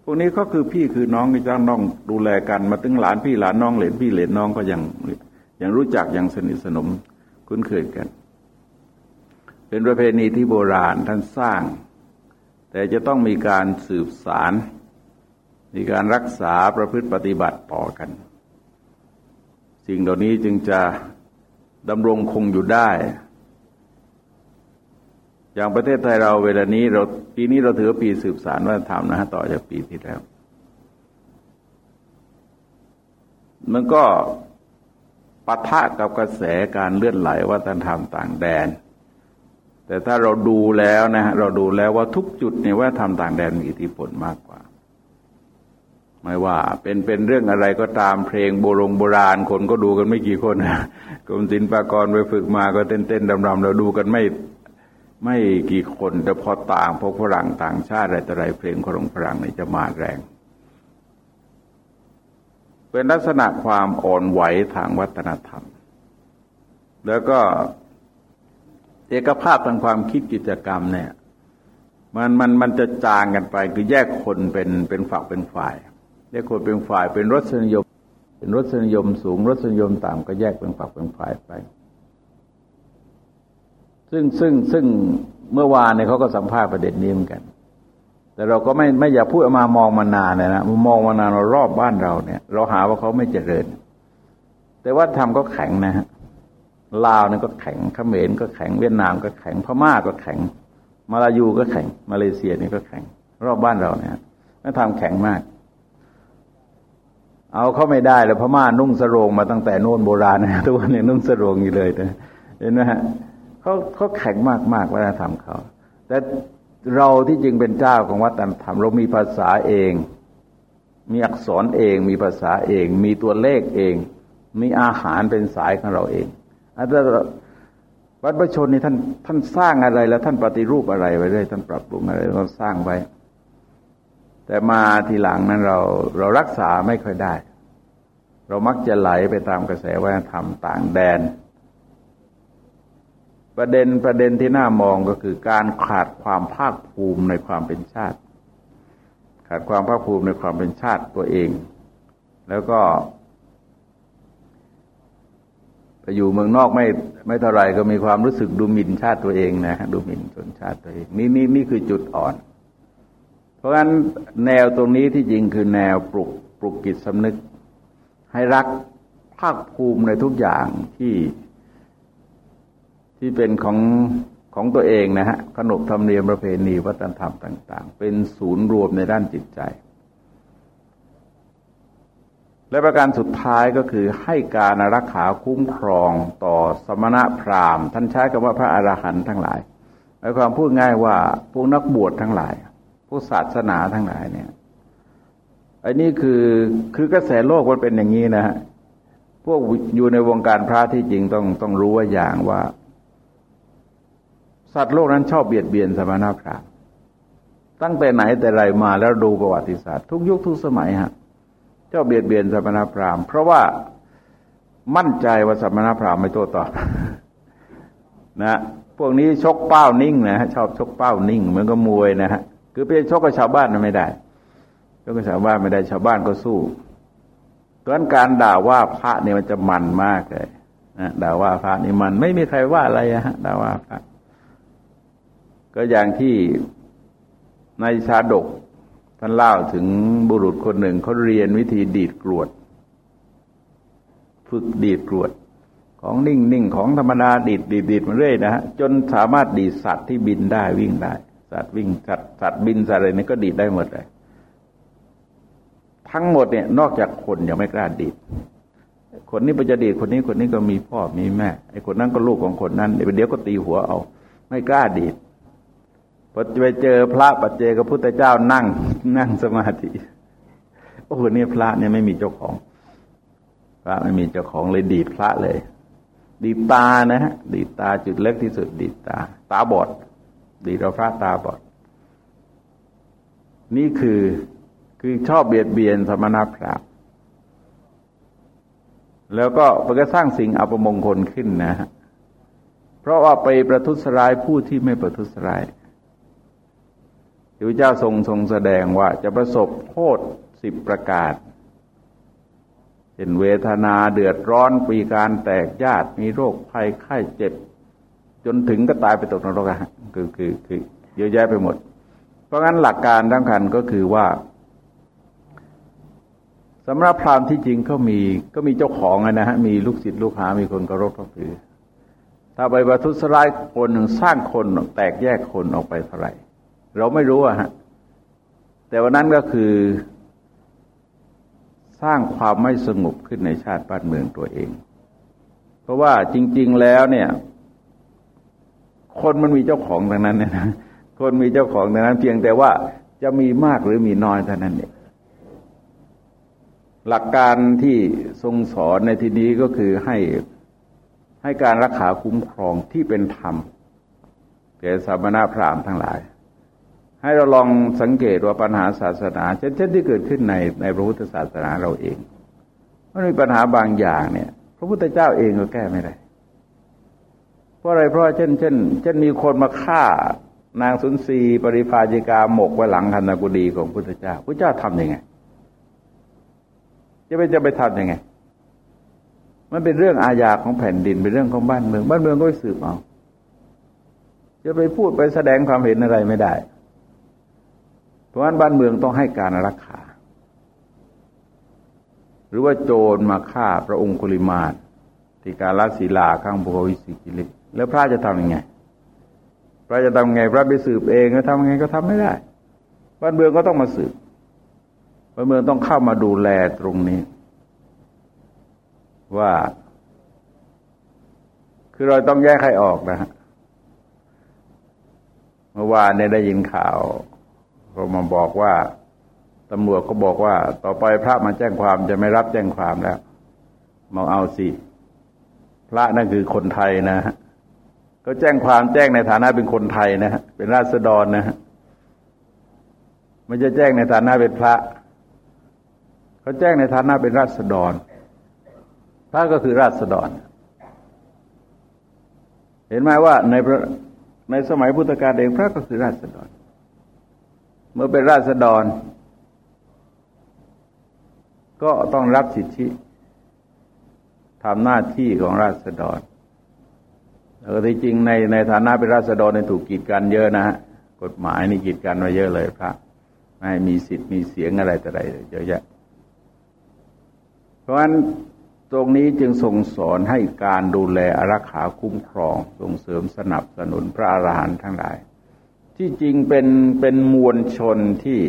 พวกนี้ก็คือพี่คือน้องที่ต้องต้องดูแลกันมาถึงหลานพี่หลานน้องเหลนพี่เหลนน้องก็ยังยังรู้จักยังสนิทสนมคุ้นเคยกัน เป็นประเพณีที่โบราณท่านสร้าง แต่จะต้องมีการสืบสาร มีการรักษาประพฤติปฏิบัติต่อกัน สิ่งเหล่านี้จึงจะดำรงคงอยู่ได้ อย่างประเทศไทยเราเวลานี้เราปีนี้เราถือปีสืบสารวัฒนธรรมนะฮะต่อจากปีที่แล้ว มันก็ปะทะกับกระแสการเลื่อนไหลวัฒนธรรมต่างแดน แต่ถ้าเราดูแล้วนะฮะเราดูแล้วว่าทุกจุดในวัฒนธรรมต่างแดนมีอิทธิพลมากกว่า ไม่ว่าเป็นเป็นเรื่องอะไรก็ตามเพลงโบรงโบราณคนก็ดูกันไม่กี่คนนะกรมศิลปากรไปฝึกมาก็เต้นเต้นดำดำเราดูกันไม่ ไม่กี่คนแต่พอต่างพวกฝรั่งต่างชาติอะไรต่ออะไรเพลงของฝรั่งนี่จะมาแรง เป็นลักษณะความอ่อนไหวทางวัฒนธรรม แล้วก็เอกภาพทางความคิดกิจกรรมเนี่ย มันมันมันจะจางกันไปคือแยกคนเป็นเป็นฝักเป็นฝ่ายแยกคนเป็นฝ่ายเป็นรสนิยม เป็นรสนิยมสูงรสนิยมต่ำก็แยกเป็นฝักเป็นฝ่ายไป ซึ่งซึ่งซึ่งเมื่อวานเนี่ยเขาก็สัมภาษณ์ประเด็นนี้เหมือนกัน แต่เราก็ไม่ไม่อยากพูดมามองมานานเลยนะมองมานานเรารอบบ้านเราเนี่ย เราหาว่าเขาไม่เจริญ แต่ว่าทำก็แข็งนะฮะลาวเนี่ยก็แข็งเขมรก็แข็งเวียดนามก็แข็งพม่าก็แข็ง มาลายูก็แข็ง มาเลเซียนี่ก็แข็ง รอบบ้านเราเนี่ยนั่นทำแข็งมาก เอาเขาไม่ได้แล้วพม่านุ่งสรงมาตั้งแต่โน่นโบราณนะทุกวันนี้นุ่งสรงอยู่เลยนะเห็นไหมฮะ เขาเขาแข็งมากมากวัฒนธรรมเขาแต่เราที่จริงเป็นเจ้าของวัฒนธรรม เรามีภาษาเอง มีอักษรเอง มีภาษาเอง มีตัวเลขเอง มีอาหารเป็นสายของเราเองอาจจะวัดประชนนี่ท่านท่านสร้างอะไรแล้วท่านปฏิรูปอะไรไว้เลยท่านปรับปรุงอะไรเราสร้างไว้แต่มาทีหลังนั้นเราเรารักษาไม่ค่อยได้ เรามักจะไหลไปตามกระแสวัฒนธรรมต่างแดน ประเด็นประเด็นที่น่ามองก็คือการขาดความภาคภูมิในความเป็นชาติ ขาดความภาคภูมิในความเป็นชาติตัวเอง แล้วก็ไปอยู่เมืองนอกไม่ไม่เท่าไรก็มีความรู้สึกดูหมิ่นชาติตัวเองนะดูหมิ่นชนชาติตัวเองนี่นี่นี่คือจุดอ่อน เพราะฉะนั้นแนวตรงนี้ที่จริงคือแนวปลุกปลุกจิตสำนึก ให้รักภาคภูมิในทุกอย่างที่ ที่เป็นของของตัวเองนะฮะขนบธรรมเนียมประเพณีวัฒนธรรมต่าง ๆ เป็นศูนย์รวมในด้านจิตใจ และประการสุดท้ายก็คือให้การรักษาคุ้มครองต่อสมณะพราหมณ์ ท่านใช้คำว่าพระอรหันต์ทั้งหลายหมายความพูดง่ายว่าพวกนักบวชทั้งหลายผู้ศาสนาทั้งหลายเนี่ยอันนี้คือคือกระแสโลกมันเป็นอย่างนี้นะฮะพวกอยู่ในวงการพระที่จริงต้องต้องรู้ว่าอย่างว่า สัตว์โลกนั้นชอบเบียดเบียนสมณพราหมณ์ตั้งแต่ไหนแต่ไรมาแล้วดูประวัติศาสตร์ ทุกยุคทุกสมัยฮะชอบเบียดเบียนสมณพราหมณ์เพราะว่ามั่นใจว่าสมณพราหมณ์ไม่โต้ตอบนะพวกนี้ชกเป้านิ่งนะฮะชอบชกเป้านิ่งเหมือนกับมวยนะฮะคือไปชกกับชาวบ้านไม่ได้ชกกับชาวบ้านไม่ได้ชาวบ้านก็สู้เพราะนั้นการด่าว่าพระเนี่ยมันจะมันมากเลยนะด่าว่าพระนี่มันไม่มีใครว่าอะไรฮะด่าว่าพระ ก็อย่างที่ในชาดกท่านเล่าถึงบุรุษคนหนึ่งเขาเรียนวิธีดีดกรวด ฝึกดีดกรวด ของนิ่งนิ่งของธรรมดาดีดดีดดีดมาเรื่อยนะฮะจนสามารถดีดสัตว์ที่บินได้วิ่งได้ สัตว์วิ่งสัตว์สัตว์บินสัตว์อะไรนี่ก็ดีดได้หมดเลยทั้งหมดเนี่ยนอกจากคนยังไม่กล้าดีดคนนี้ไปจะดีดคนนี้คนนี้ก็มีพ่อมีแม่ไอ้คนนั้นก็ลูกของคนนั้นเดี๋ยวก็ตีหัวเอา ไม่กล้าดีด พอไปเจอพระปัจเจกพุทธเจ้านั่ง นั่งสมาธิโอ้โหนี่พระเนี่ยไม่มีเจ้าของ พระไม่มีเจ้าของเลยดีพระเลย ดีตานะฮะดีตาจุดเล็กที่สุด ดีตา ตาบอด ดีเราพระตาบอด นี่คือคือชอบเบียดเบียนสมณพราหมณ์แล้วก็มันก็สร้างสิ่งอัปมงคลขึ้นนะฮะเพราะว่าไปประทุษร้ายผู้ที่ไม่ประทุษร้าย พระเจ้าทรงทรงแสดงว่าจะประสบโทษสิบประกาศเป็นเวทนาเดือดร้อนปีการแตกญาติมีโรคภัยไข้เจ็บ จนถึงก็ตายไปตกนรกอะคือคือคือเยอะแยะไปหมด เพราะงั้นหลักการสำคัญก็คือว่าสำหรับพราหมณ์ที่จริงก็มีก็มีเจ้าของนะฮะมีลูกศิษย์ลูกหา มีคนเคารพนับถือ ถ้าไปประทุษร้ายคนหนึ่งสร้างคนแตกแยกคนออกไปเท่าไหร่ เราไม่รู้อะฮะแต่วันนั้นก็คือ สร้างความไม่สงบขึ้นในชาติบ้านเมืองตัวเอง เพราะว่าจริง ๆแล้วเนี่ย คนมันมีเจ้าของดังนั้นเนี่ยนะคนมีเจ้าของดังนั้น เพียงแต่ว่าจะมีมากหรือมีน้อยเท่านั้นเองหลักการที่ทรงสอนในที่นี้ก็คือให้ให้การรักษาคุ้มครองที่เป็นธรรมแก่สามณพราหมณ์ทั้งหลาย ให้เราลองสังเกตว่าปัญหาศาสนา เช่นเช่นที่เกิดขึ้นในในพระพุทธศาสนาเราเองมันมีปัญหาบางอย่างเนี่ย พระพุทธเจ้าเองก็แก้ไม่ได้ เพราะอะไรเพราะเช่นเช่นเช่นมีคนมาฆ่านางสุนทรีปริพาจิกาหมกไว้หลังคันกุดีของพุทธเจ้าพระเจ้าทำยังไง จะไปจะไปทำยังไง มันเป็นเรื่องอาญาของแผ่นดินเป็นเรื่องของบ้านเมือง บ้านเมืองก็ไปสืบเอาจะไปพูดไปแสดงความเห็นอะไรไม่ได้ ราะฉะนั้นบ้านเมืองต้องให้การรักษา หรือว่าโจรมาฆ่าพระองค์คุลิมานที่การละศีลาข้างบุควิสิกิลิแล้วพระจะทำยังไง พระจะทำยังไง พระไปสืบเองก็ทำยังไงก็ทำไม่ได้ บ้านเมืองก็ต้องมาสืบพระเมืองต้องเข้ามาดูแลตรงนี้ ว่า คือเราต้องแยกให้ออกนะฮะเมื่อวานเนี่ยได้ยินข่าว ก็มาบอกว่าตำรวจก็บอกว่า ต่อไปพระมาแจ้งความจะไม่รับแจ้งความแล้วมาเอาสิพระนั่นคือคนไทยนะฮะก็แจ้งความแจ้งในฐานะเป็นคนไทยนะฮะเป็นราษฎรนะฮะไม่จะแจ้งในฐานะเป็นพระเขาแจ้งในฐานะเป็นราษฎร พระก็คือราษฎร เห็นไหมว่าในในสมัยพุทธกาลเองพระก็คือราษฎร เมื่อเป็นราษฎร ก็ต้องรับสิทธิทำหน้าที่ของราษฎรเออที่จริงในในฐานะเป็นราษฎรในถูกกีดกันเยอะนะฮะกฎหมายนี่กีดกันมาเยอะเลยพระไม่มีสิทธิ์มีเสียงอะไรแต่ใดเยอะแยะ เพราะฉะนั้นตรงนี้จึงส่งสอนให้การดูแลอารักขาคุ้มครอง ส่งเสริมสนับสนุนพระอรหันต์ทั้งหลาย ที่จริงเป็นเป็นมวลชนที่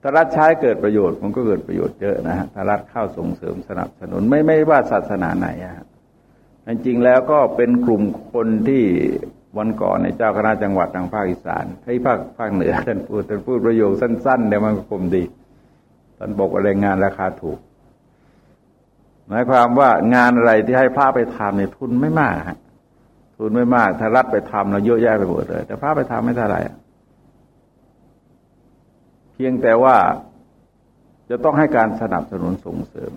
ถ้ารัฐใช้เกิดประโยชน์มันก็เกิดประโยชน์เยอะนะฮะถ้ารัฐเข้าส่งเสริมสนับสนุนไม่ไม่ว่าศาสนาไหนฮะจริงแล้วก็เป็นกลุ่มคนที่วันก่อนในเจ้าคณะจังหวัดทางภาคอีสานให้ภาคภาคเหนือท่านพูดท่านพูดประโยคสั้นๆเดี๋ยวมันก็คมดีท่านบอกว่าแรงงานราคาถูก หมายความว่างานอะไรที่ให้พระไปทำเนี่ยทุนไม่มากฮะ ทุนไม่มาก ถ้ารัฐไปทำเราเยอะแยะไปหมดเลย แต่พระไปทำไม่เท่าไหร่เพียงแต่ว่าจะต้องให้การสนับสนุนส่งเสริม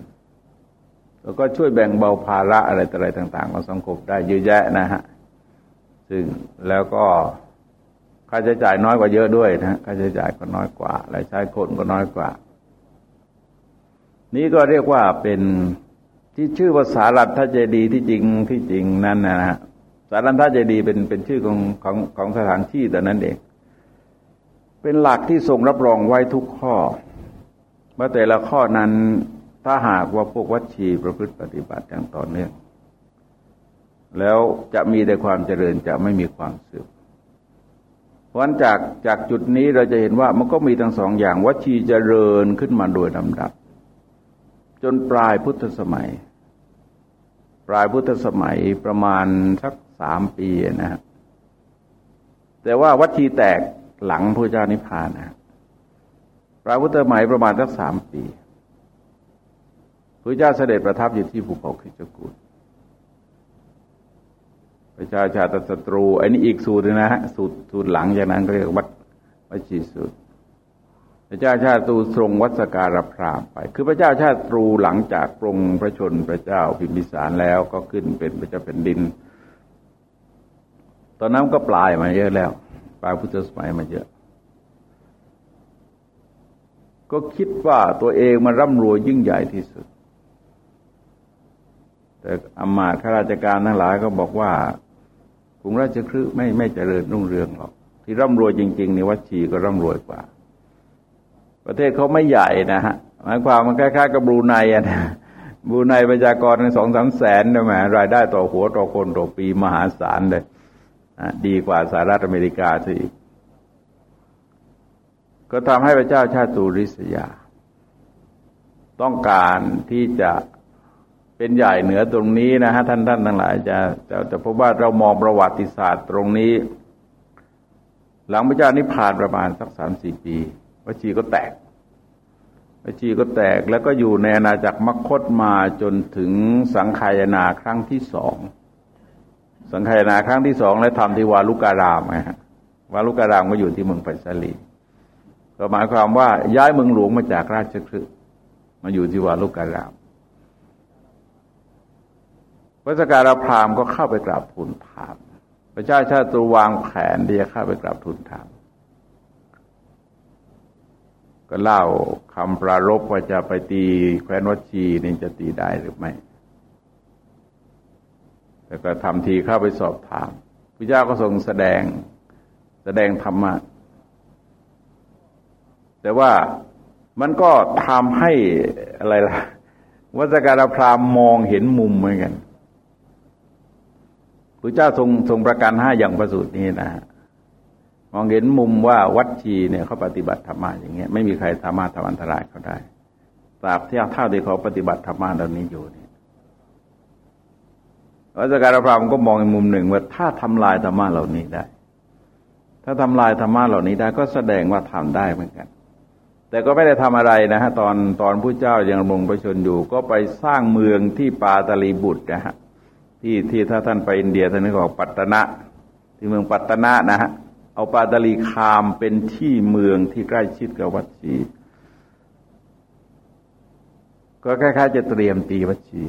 แล้วก็ช่วยแบ่งเบาภาระอะไรต่ออะไรต่าง ๆ ของสังคมได้เยอะแยะนะฮะ ซึ่งแล้วก็ค่าใช้จ่ายน้อยกว่าเยอะด้วยนะค่าใช้จ่ายก็น้อยกว่ารายใช้คนก็น้อยกว่า นี้ก็เรียกว่าเป็นที่ชื่อว่าสารัตทเจดีที่จริงที่จริงนั้นนะฮะ สารัตทเจดีเป็นเป็นชื่อของของของสถานที่แต่นั้นเอง เป็นหลักที่ทรงรับรองไว้ทุกข้อว่าแต่ละข้อนั้นถ้าหากว่าพวกวัดชีประพฤติปฏิบัติอย่างต่อเนื่องแล้วจะมีแต่ความเจริญจะไม่มีความเสื่อมเพราะนั่นจากจากจุดนี้เราจะเห็นว่ามันก็มีทั้งสองอย่างวัชีเจริญขึ้นมาโดยลำดับ จนปลายพุทธสมัย ปลายพุทธสมัยประมาณสัก สามปีนะฮะแต่ว่าวัดชีแตกหลังพระเจ้านิพพานนะปลายพุทธสมัยประมาณสักสามปีพระเจ้าเสด็จประทับอยู่ที่ภูเขาคิจกูฏประชาชาติศัตรูอันนี้อีกสูตรนะฮะสูตรสูตรหลังจากนั้นก็เรียกวัดวัชีสูตร พระเจ้าชาติตรูทรงวัสการพรามไป คือพระเจ้าชาติตรูหลังจากปรงพระชนพระเจ้าพิมพิสารแล้วก็ขึ้นเป็นพระเจ้าแผ่นดิน ตอนนั้นก็ปลายมาเยอะแล้ว ปลายพุทธสมัยมาเยอะ ก็คิดว่าตัวเองมันร่ำรวยยิ่งใหญ่ที่สุด แต่อมาตข้าราชการทั้งหลายก็บอกว่ากรุงราชคฤห์ไม่ไม่เจริญรุ่งเรืองหรอก ที่ร่ำรวยจริงๆในวัดชีก็ร่ำรวยกว่า ประเทศเขาไม่ใหญ่นะฮะหมายความมันคล้ายๆกับบรูไนอะนะบรูไนประชากรในสองสามแสนนะแหมรายได้ต่อหัวต่อคนต่อปีมหาศาลเลย ดีกว่าสหรัฐอเมริกาสิก็ทำให้พระเจ้าชาติตุริสยา ต้องการที่จะเป็นใหญ่เหนือตรงนี้นะฮะท่านท่านทั้งหลายจะจะจะพบว่าเรามองประวัติศาสตร์ตรงนี้ หลังพระเจ้านิพพานประมาณสักสามสี่ปีวชีก็แตกวชีก็แตกแล้วก็อยู่ในอาณาจักรมคตมาจนถึงสังขายนาครั้งที่สอง สังขยนาครั้งที่สองและทำที่วาลุการามไงฮะวาลุการามก็อยู่ที่เมืองปัสสลีก็หมายความว่าย้ายเมืองหลวงมาจากราชคฤห์มาอยู่ที่วาลุการามพระสการพรามก็เข้าไปกราบทูลถาม พระเจ้าชาติวางแผนที่จะเข้าไปกราบทูลถาม ก็เล่าคำปรารบว่าจะไปตีแคว้นวัชีนี่จะตีได้หรือไม่ แต่ก็ทำทีเข้าไปสอบถามพระเจ้าก็ทรงแสดงแสดงธรรมะ แต่ว่ามันก็ทำให้อะไรล่ะ วัสการพรามมองเห็นมุมเหมือนกันพระเจ้าทรงทรงประการห้าอย่างประสูตรนี้นะมองเห็นมุมว่าวัดชีเนี่ยเขาปฏิบัติธรรมะอย่างเงี้ย ไม่มีใครสามารถทำอันตรายเขาได้ตราบที่เท่าที่เขาปฏิบัติธรรมะเหล่านี้อยู่เนี่ย รัชการพรามก็มองในมุมหนึ่งว่าถ้าทำลายธรรมะเหล่านี้ได้ ถ้าทำลายธรรมะเหล่านี้ได้ก็แสดงว่าทำได้เหมือนกัน แต่ก็ไม่ได้ทำอะไรนะฮะตอนตอนผู้เจ้ายังลงประชนอยู่ ก็ไปสร้างเมืองที่ปาตลีบุตรนะฮะที่ที่ถ้าท่านไปอินเดียท่านนึกออกปัตตนะ ที่เมืองปัตตนะนะฮะเอาปาตลีคามเป็นที่เมืองที่ใกล้ชิดกับวัดชี ก็คล้ายๆจะเตรียมตีวัดชี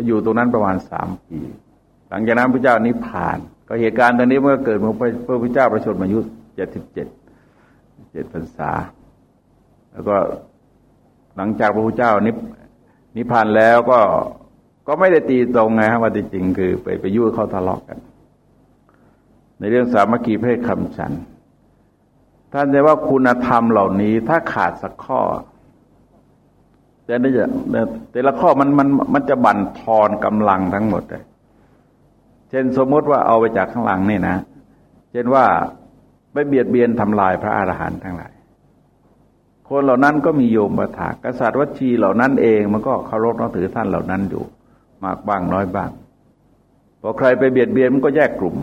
ก็อยู่ตรงนั้นประมาณสามปี หลังจากนั้นพระเจ้านิพพาน ก็เหตุการณ์ตอนนี้เมื่อเกิดเมื่อพระพุทธเจ้าประชนมายุเจ็ดสิบเจ็ดเจ็ดพรรษา แล้วก็หลังจากพระพุทธเจ้านิพนิพพานแล้วก็ก็ไม่ได้ตีตรงไงฮะว่าจริงคือ ไปไปยุ่งเข้าทะเลาะกกัน ในเรื่องสามัคคีเพศคำฉัน ท่านจะว่าคุณธรรมเหล่านี้ ถ้าขาดสักข้อ แต่นี่จะแต่ละข้อมันมันมันจะบั่นทอนกำลังทั้งหมดเลยเช่นสมมติว่าเอาไปจากข้างหลังนี่นะ เช่นว่าไปเบียดเบียนทำลายพระอรหันต์ทั้งหลาย คนเหล่านั้นก็มีโยมประถากษัตริย์วัชีเหล่านั้นเองมันก็เคารพนับถือท่านเหล่านั้นอยู่ มากบ้างน้อยบ้างพอใครไปเบียดเบียนมันก็แยกกลุ่ม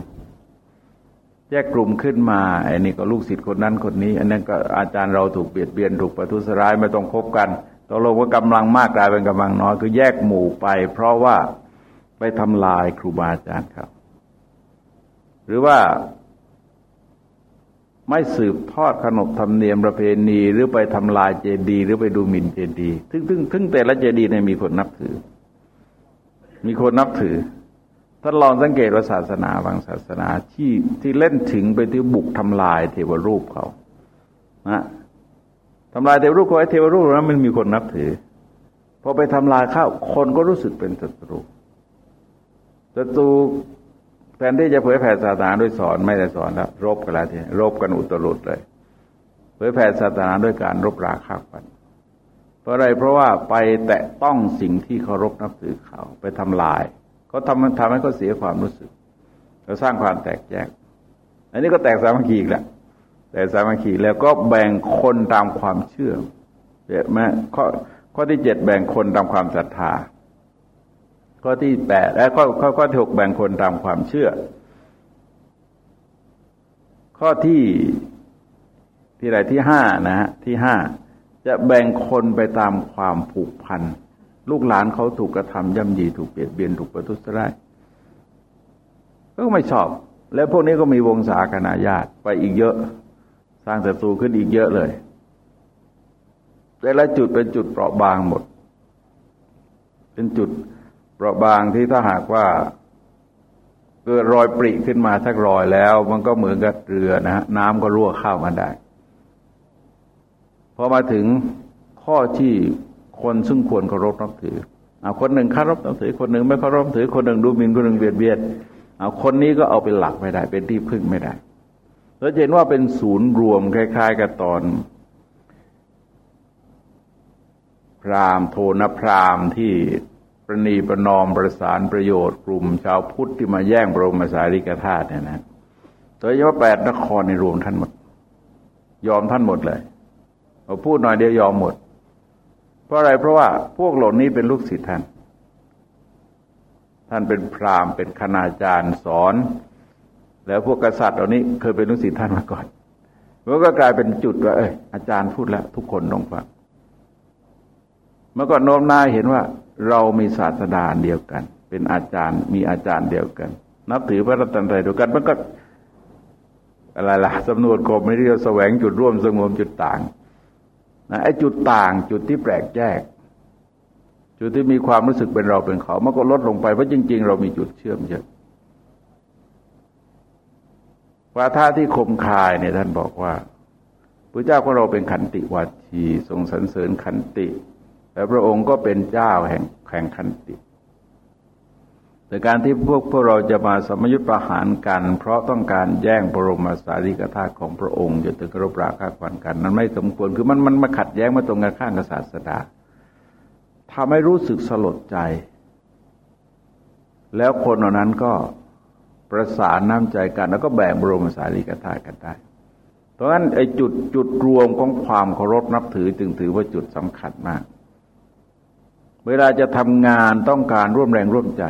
แยกกลุ่มขึ้นมาไอ้นี่ก็ลูกศิษย์คนนั้นคนนี้ อันนั้นก็อาจารย์เราถูกเบียดเบียนถูกประทุษร้ายไม่ต้องคบกัน ตกลงว่ากำลังมากกลายเป็นกำลังน้อยคือแยกหมู่ไป เพราะว่าไปทำลายครูบาอาจารย์ครับ หรือว่าไม่สืบทอดขนบธรรมเนียมประเพณีหรือไปทำลายเจดีย์หรือไปดูหมิ่นเจดีย์ซึ่งซึ่งซึ่งแต่ละเจดีย์เนี่ยมีคนนับถือ มีคนนับถือท่านลองสังเกตว่าศาสนาบางศาสนาที่ที่เล่นถึงไปที่บุกทำลายเทวรูปเขานะ ทำลายเทวรูปเขาไอ้เทวรูปนั้นมันมีคนนับถือพอไปทำลายข้าวคนก็รู้สึกเป็นศัตรูศัตรูแทนที่จะเผยแผ่ศาสนาด้วยสอนไม่ได้สอนแล้วรบกันแล้วทีรบกันอุตรุดเลย เผยแผ่ศาสนาด้วยการรบราฆ่าฟันเพราะอะไรเพราะว่าไปแตะต้องสิ่งที่เคารพนับถือเขาไปทำลายเขาทำทำให้เขาเสียความรู้สึกเขาสร้างความแตกแยก อันนี้ก็แตกสามัคคีอีกแล้ว แต่สามัคคีแล้วก็แบ่งคนตามความเชื่อเห็นไหมข้อข้อที่เจ็ดแบ่งคนตามความศรัทธา ข้อที่แปดและข้อข้อข้อที่หกแบ่งคนตามความเชื่อ ข้อที่ที่ไหนที่ห้านะฮะที่ห้าจะแบ่งคนไปตามความผูกพันลูกหลานเขาถูกกระทำย่ำยีถูกเบียดเบียนถูกประทุษร้ายก็ไม่ชอบ แล้วพวกนี้ก็มีวงศาคณะญาติไปอีกเยอะ สร้างศัตรูขึ้นอีกเยอะเลย แต่ละจุดเป็นจุดเปราะบางหมด เป็นจุดเปราะบางที่ถ้าหากว่าเกิดรอยปริขึ้นมาสักรอยแล้ว มันก็เหมือนกับเรือนะฮะน้ำก็รั่วเข้ามาได้พอมาถึงข้อที่คนซึ่งควรเคารพนับถือเอาคนหนึ่งเคารพนับถือคนหนึ่งไม่เคารพนับถือคนหนึ่งดูหมิ่นคนหนึ่งเบียดเบียนเอาคนนี้ก็เอาเป็นหลักไม่ได้ เป็นที่พึ่งไม่ได้ เราเห็นว่าเป็นศูนย์รวมคล้าย ๆ กับตอน พรามโทนพรามที่ประนีประนอมประสานประโยชน์กลุ่มชาวพุทธที่มาแย่งบรมสารีกธาตุเนี่ยนะโดยเฉพาะแปดนครในรวมท่านหมด ยอมท่านหมดเลยพอพูดหน่อยเดียวยอมหมด เพราะอะไรเพราะว่าพวกเหล่านี้เป็นลูกศิษย์ท่าน ท่านเป็นพราหมณ์เป็นคณาจารย์สอน แล้วพวกกษัตริย์เหล่านี้เคยเป็นลูกศิษย์ท่านมาก่อนมันก็กลายเป็นจุดว่าเอออาจารย์พูดแล้ว ทุกคนต้องฟังเมื่อก่อนโน้มน้าเห็นว่า เรามีศาสดาเดียวกัน เป็นอาจารย์มีอาจารย์เดียวกัน นับถือพระรัตนตรัยเดียวกันมันก็อะไรล่ะสำนวนกบไม่เรียกแสวงจุดร่วมสงบจุดต่างนะไอ้จุดต่างจุดที่แปลกแยก จุดที่มีความรู้สึกเป็นเราเป็นเขา มันก็ลดลงไปเพราะจริง ๆ เรามีจุดเชื่อมเยอะ วาทาที่คมคายเนี่ยท่านบอกว่าพระเจ้าของเราเป็นขันติวัชีทรงสรรเสริญขันติแต่พระองค์ก็เป็นเจ้าแห่งแข่งขันติ แต่การที่พวกพวกเราจะมาสมยุทธประหารกัน เพราะต้องการแย่งบรมสารีกธาตุของพระองค์จนถึงกรบราคาควันกันนั้นไม่สมควรคือมันมันมาขัดแย้งมาตรงกันข้างกับศาสดาทำให้รู้สึกสลดใจ แล้วคนเหล่านั้นก็ ประสานน้ำใจกัน แล้วก็แบ่งบรมสารีกธาตุกันได้ เพราะฉะนั้นไอ้จุดจุดรวมของความเคารพนับถือจึงถือว่าจุดสำคัญมาก เวลาจะทำงานต้องการร่วมแรงร่วมใจ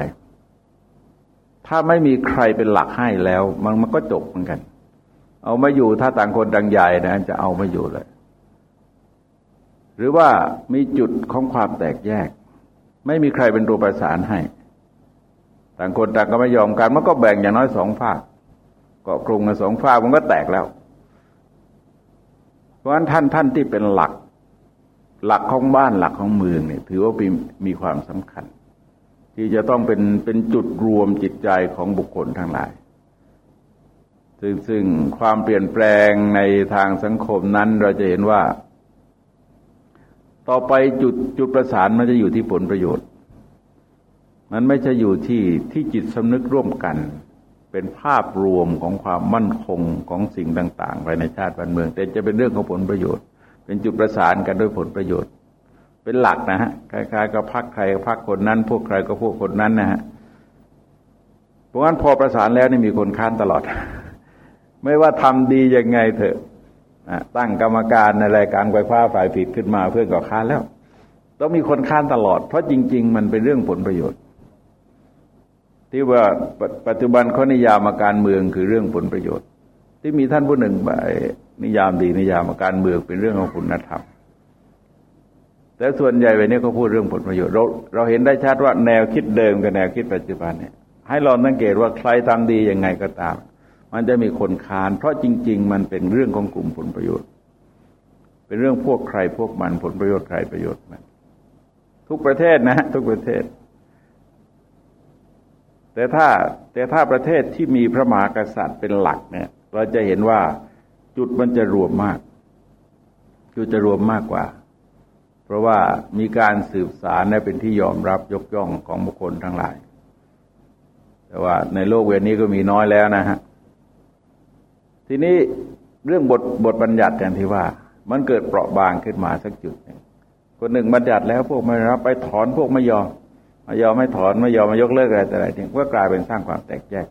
ถ้าไม่มีใครเป็นหลักให้แล้ว มันมันก็จบเหมือนกัน เอามาอยู่ถ้าต่างคนต่างใหญ่นะ จะเอามาอยู่เลย หรือว่ามีจุดของความแตกแยก ไม่มีใครเป็นตัวประสานให้ ต่างคนต่างก็ไม่ยอมกันมันก็แบ่งอย่างน้อยสองฝากเกาะกลุ่มกันสองฝากมันก็แตกแล้ว เพราะฉะนั้นท่านท่านที่เป็นหลัก หลักของบ้านหลักของเมืองเนี่ย ถือว่ามีมีความสำคัญ ที่จะต้องเป็นเป็นจุดรวมจิตใจของบุคคลทั้งหลายซึ่งซึ่งความเปลี่ยนแปลงในทางสังคมนั้นเราจะเห็นว่า ต่อไปจุดจุดประสานมันจะอยู่ที่ผลประโยชน์ มันไม่ใช่อยู่ที่ที่จิตสำนึกร่วมกัน เป็นภาพรวมของความมั่นคงของสิ่งต่างๆภายในชาติบ้านเมือง แต่จะเป็นเรื่องของผลประโยชน์ เป็นจุดประสานกันด้วยผลประโยชน์ เป็นหลักนะฮะคล้ายๆกับพักใครก็พักคนนั้น พวกใครก็พวกคนนั้นนะฮะเพราะงั้นพอประสานแล้วนี่มีคนค้านตลอด ไม่ว่าทำดียังไงเถอะตั้งกรรมการในรายการไฟฟ้าฝ่ายผิดขึ้นมาเพื่อนก็ค้านแล้วต้องมีคนค้านตลอด เพราะจริง ๆ มันเป็นเรื่องผลประโยชน์ ที่ว่าปัจจุบันเขานิยามอาการเมืองคือเรื่องผลประโยชน์ ที่มีท่านผู้หนึ่งไปนิยามดีนิยามการเมืองเป็นเรื่องของคุณธรรมแต่ส่วนใหญ่วันนี้เขาพูดเรื่องผลประโยชน์เราเราเห็นได้ชัดว่าแนวคิดเดิมกับแนวคิดปัจจุบันเนี่ย ให้เราสังเกตว่าใครทำดียังไงก็ตาม มันจะมีคนคาน เพราะจริง ๆ มันเป็นเรื่องของกลุ่มผลประโยชน์ เป็นเรื่องพวกใครพวกมันผลประโยชน์ใครประโยชน์มัน ทุกประเทศนะ ทุกประเทศ แต่ถ้าแต่ถ้าประเทศที่มีพระมหากษัตริย์เป็นหลักเนี่ย เราจะเห็นว่าจุดมันจะรวมมาก จุดจะรวมมากกว่า เพราะว่ามีการสืบสารและเป็นที่ยอมรับยกย่องของบุคคลทั้งหลาย แต่ว่าในโลกเวนี้ก็มีน้อยแล้วนะฮะ ทีนี้เรื่องบทบทบัญญัติอย่างที่ว่า มันเกิดเปราะบางขึ้นมาสักจุดหนึ่งคนหนึ่งบัญญัติแล้วพวกไม่รับไปถอนพวกไม่ยอม ไม่ยอมไม่ถอนไม่ยอมมายกเลิกอะไรแต่ไรเนี่ยก็กลายเป็นสร้างความแตกแยก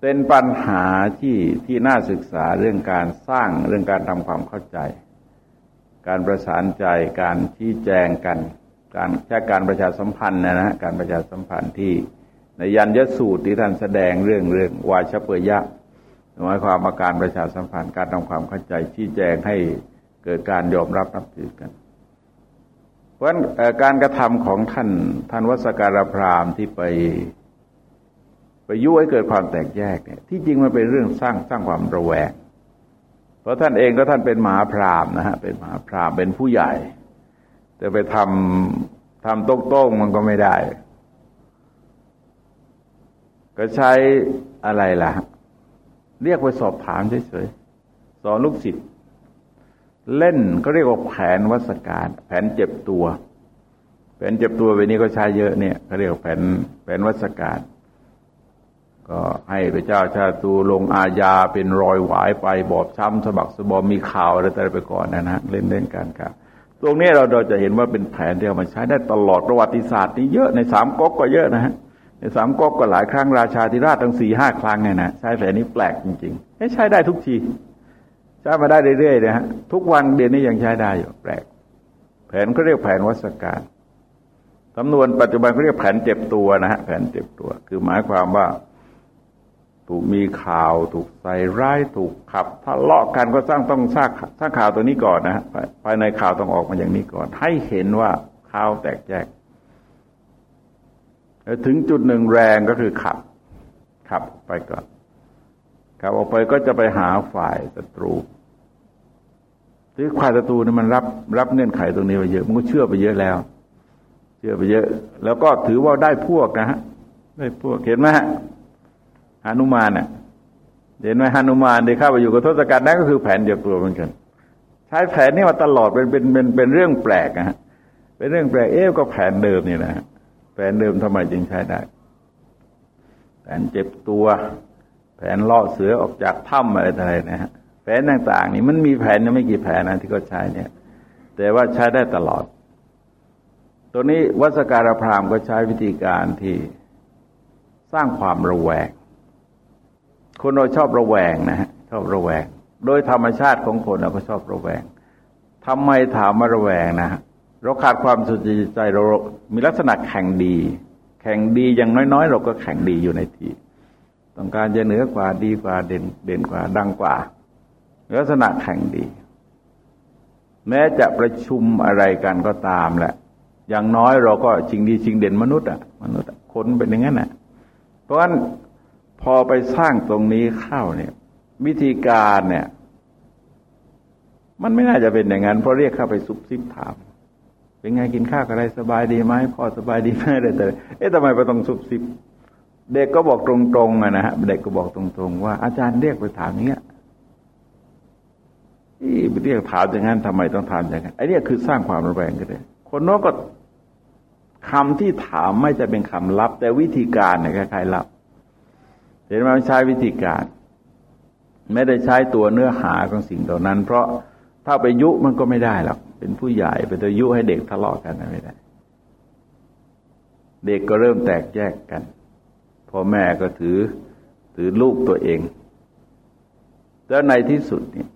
เป็นปัญหาที่ที่น่าศึกษาเรื่องการสร้างเรื่องการทำความเข้าใจ การประสานใจการชี้แจงกัน การแค่การประชาสัมพันธ์นะนะการประชาสัมพันธ์ที่ในยันยสูตรที่ท่านแสดงเรื่องเรื่องวาชเปยะหมายความว่าการประชาสัมพันธ์การทำความเข้าใจชี้แจงให้เกิดการยอมรับนับถือกัน เพราะฉะนั้นการกระทำของท่านท่านวัสการพรามที่ไป ไปยุ่ให้เกิดความแตกแยกเนี่ยที่จริงมันเป็นเรื่องสร้างสร้างความระแวง เพราะท่านเองก็ท่านเป็นมหาพรามนะฮะเป็นมหาพรามเป็นผู้ใหญ่ แต่ไปทำทำโต้งๆมันก็ไม่ได้ ก็ใช้อะไรล่ะ เรียกไปสอบถามเฉยๆสอนลูกศิษย์ เล่นก็เรียกว่าแผนวัสการแผนเจ็บตัว แผนเจ็บตัวไปนี้ก็ใช้เยอะเนี่ยเขาเรียกแผนแผนวัสการก็ให้พระเจ้าชาตูลงอาญาเป็นรอยหวายไปบอบช้ำสะบักสะบอมมีข่าวอะไรต่ไปก่อนนะฮะเล่นเล่นการครับตรงนี้เราเราจะเห็นว่าเป็นแผนที่เอามาใช้ได้ตลอดประวัติศาสตร์นี่เยอะในสามก๊กก็เยอะนะฮะในสามก๊กก็หลายครั้งราชาธิราชทั้งสี่ห้าครั้งไงนะใช้แผนนี้แปลกจริงๆใช้ได้ทุกที ใช้มาได้เรื่อยๆนะฮะทุกวันเดือนนี้ยังใช้ได้อยู่แปลก แผนเขาเรียกแผนวัสการสำนวนปัจจุบันเขาเรียกแผนเจ็บตัวนะฮะแผนเจ็บตัว คือหมายความว่า ถูกมีข่าวถูกใส่ร้ายถูกขับทะเลาะกันก็สร้างต้องสร้างสร้างข่าวตัวนี้ก่อนนะฮะภายในข่าวต้องออกมาอย่างนี้ก่อน ให้เห็นว่าข่าวแตกแยกถึงจุดหนึ่งแรงก็คือขับ ขับไปก่อนขับออกไปก็จะไปหาฝ่ายศัตรู ที่ฝ่ายศัตรูนี่มันรับรับเงื่อนไขตรงนี้ไปเยอะ มันก็เชื่อไปเยอะแล้ว เชื่อไปเยอะ แล้วก็ถือว่าได้พวกนะฮะได้พวกเห็นไหมฮะฮานุมานเน่ยเห็นไหมฮานุมานได้เข้าไปอยู่กับทศกัณฐ์นั่นก็คือแผนเดียวตัวเหมือนกัน ใช้แผนนี้มาตลอดเป็นเป็นเป็นเป็นเรื่องแปลกนะฮะเป็นเรื่องแปลกเอ๊ะก็แผนเดิมนี่นะฮะแผนเดิมทำไมจึงใช้ได้ แผนเจ็บตัว แผนล่อเสือออกจากถ้ำอะไรอะไรนะฮะ ผนต่างๆนี่มันมีแผนไม่กี่แผนนะที่เขาใช้เนี่ย แต่ว่าใช้ได้ตลอด ตัวนี้วัสการพรามก็ใช้วิธีการที่สร้างความระแวง คนเราชอบระแวงนะฮะชอบระแวง โดยธรรมชาติของคนเราก็ชอบระแวงทำไมถามมาระแวงนะฮะเราขาดความสุจริตใจเรา มีลักษณะแข่งดี แข่งดีอย่างน้อยๆ เราก็แข่งดีอยู่ในที ต้องการจะเหนือกว่าดีกว่าเด่นเด่นกว่าดังกว่า ลักษณะแข่งดี แม้จะประชุมอะไรกันก็ตามแหละ อย่างน้อยเราก็ชิงดีชิงเด่นมนุษย์อะ มนุษย์คนเป็นอย่างนั้นอะเพราะฉะนั้นพอไปสร้างตรงนี้เข้าเนี่ย วิธีการเนี่ย มันไม่น่าจะเป็นอย่างนั้นเพราะเรียกเข้าไปซุบซิบถาม เป็นไงกินข้าวอะไรสบายดีไหมพ่อสบายดีไหมอะไรแต่เอ๊ะทำไมไปต้องซุบซิบเด็กก็บอกตรงๆนะฮะเด็กก็บอกตรงๆ ว่าอาจารย์เรียกไปถามเนี้ย ที่เรียกถามอย่างนั้นทำไมต้องถามอย่างนั้นไอ้นี่คือสร้างความระแวงกันเลยคนโน้นก็คำที่ถามไม่จะเป็นคำลับ แต่วิธีการเนี่ยคล้ายๆลับ เห็นไหมใช้วิธีการ ไม่ได้ใช้ตัวเนื้อหาของสิ่งเหล่านั้น เพราะถ้าไปยุมันก็ไม่ได้หรอกเป็นผู้ใหญ่ไปตัวยุให้เด็กทะเลาะกันไม่ได้ เด็กก็เริ่มแตกแยกกันพ่อแม่ก็ถือถือลูกตัวเอง แล้วในที่สุดเนี่ย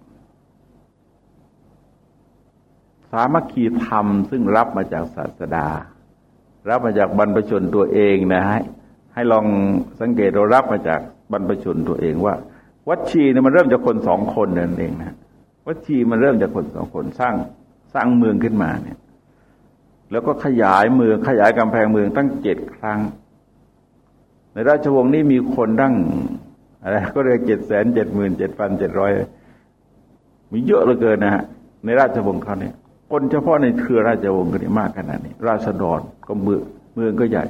สามัคคีธรรม ซึ่งรับมาจากศาสดา รับมาจากบรรพชนตัวเองนะฮะให้ลองสังเกตเรารับมาจากบรรพชนตัวเองว่า วัชีเนี่ยมันเริ่มจากคนสองคนนั่นเองนะวัชีมันเริ่มจากคนสองคนสร้างสร้างเมืองขึ้นมาเนี่ย แล้วก็ขยายเมืองขยายกำแพงเมืองตั้งเจ็ดครั้ง ในราชวงศ์นี้มีคนตั้งอะไรก็เรียกเจ็ดแสนเจ็ดหมื่นเจ็ดพันเจ็ดร้อยมีเยอะเหลือเกินนะฮะในราชวงศ์เขาเนี่ย คนเฉพาะในเครือราชวงศ์ก็นี่มากขนาดนี้ ราษฎรก็เมืองเมืองก็ใหญ่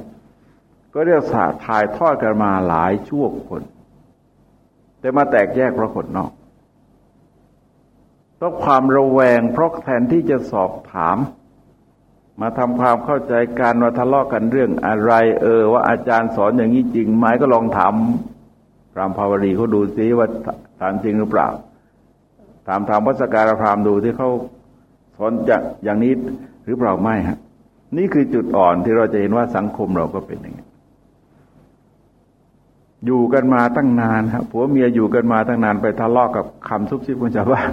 ก็เรียกสาถ่ายทอดกันมาหลายชั่วคน แต่มาแตกแยกเพราะคนนอกต้องความระแวงเพราะแทนที่จะสอบถาม มาทำความเข้าใจการว่าทะเลาะกันเรื่องอะไร เออ ว่าอาจารย์สอนอย่างนี้จริงไหมก็ลองถามพรามภาวรีเขาดูซิว่าถามจริงหรือเปล่า ถามถามวัสการพรามดูที่เขา สอนจากอย่างนี้หรือเปล่าไม่ฮะนี่คือจุดอ่อนที่เราจะเห็นว่าสังคมเราก็เป็นอย่างนี้อยู่กันมาตั้งนานครับผัวเมียอยู่กันมาตั้งนานไปทะเลาะกับคำซุบซิบของชาวบ้าน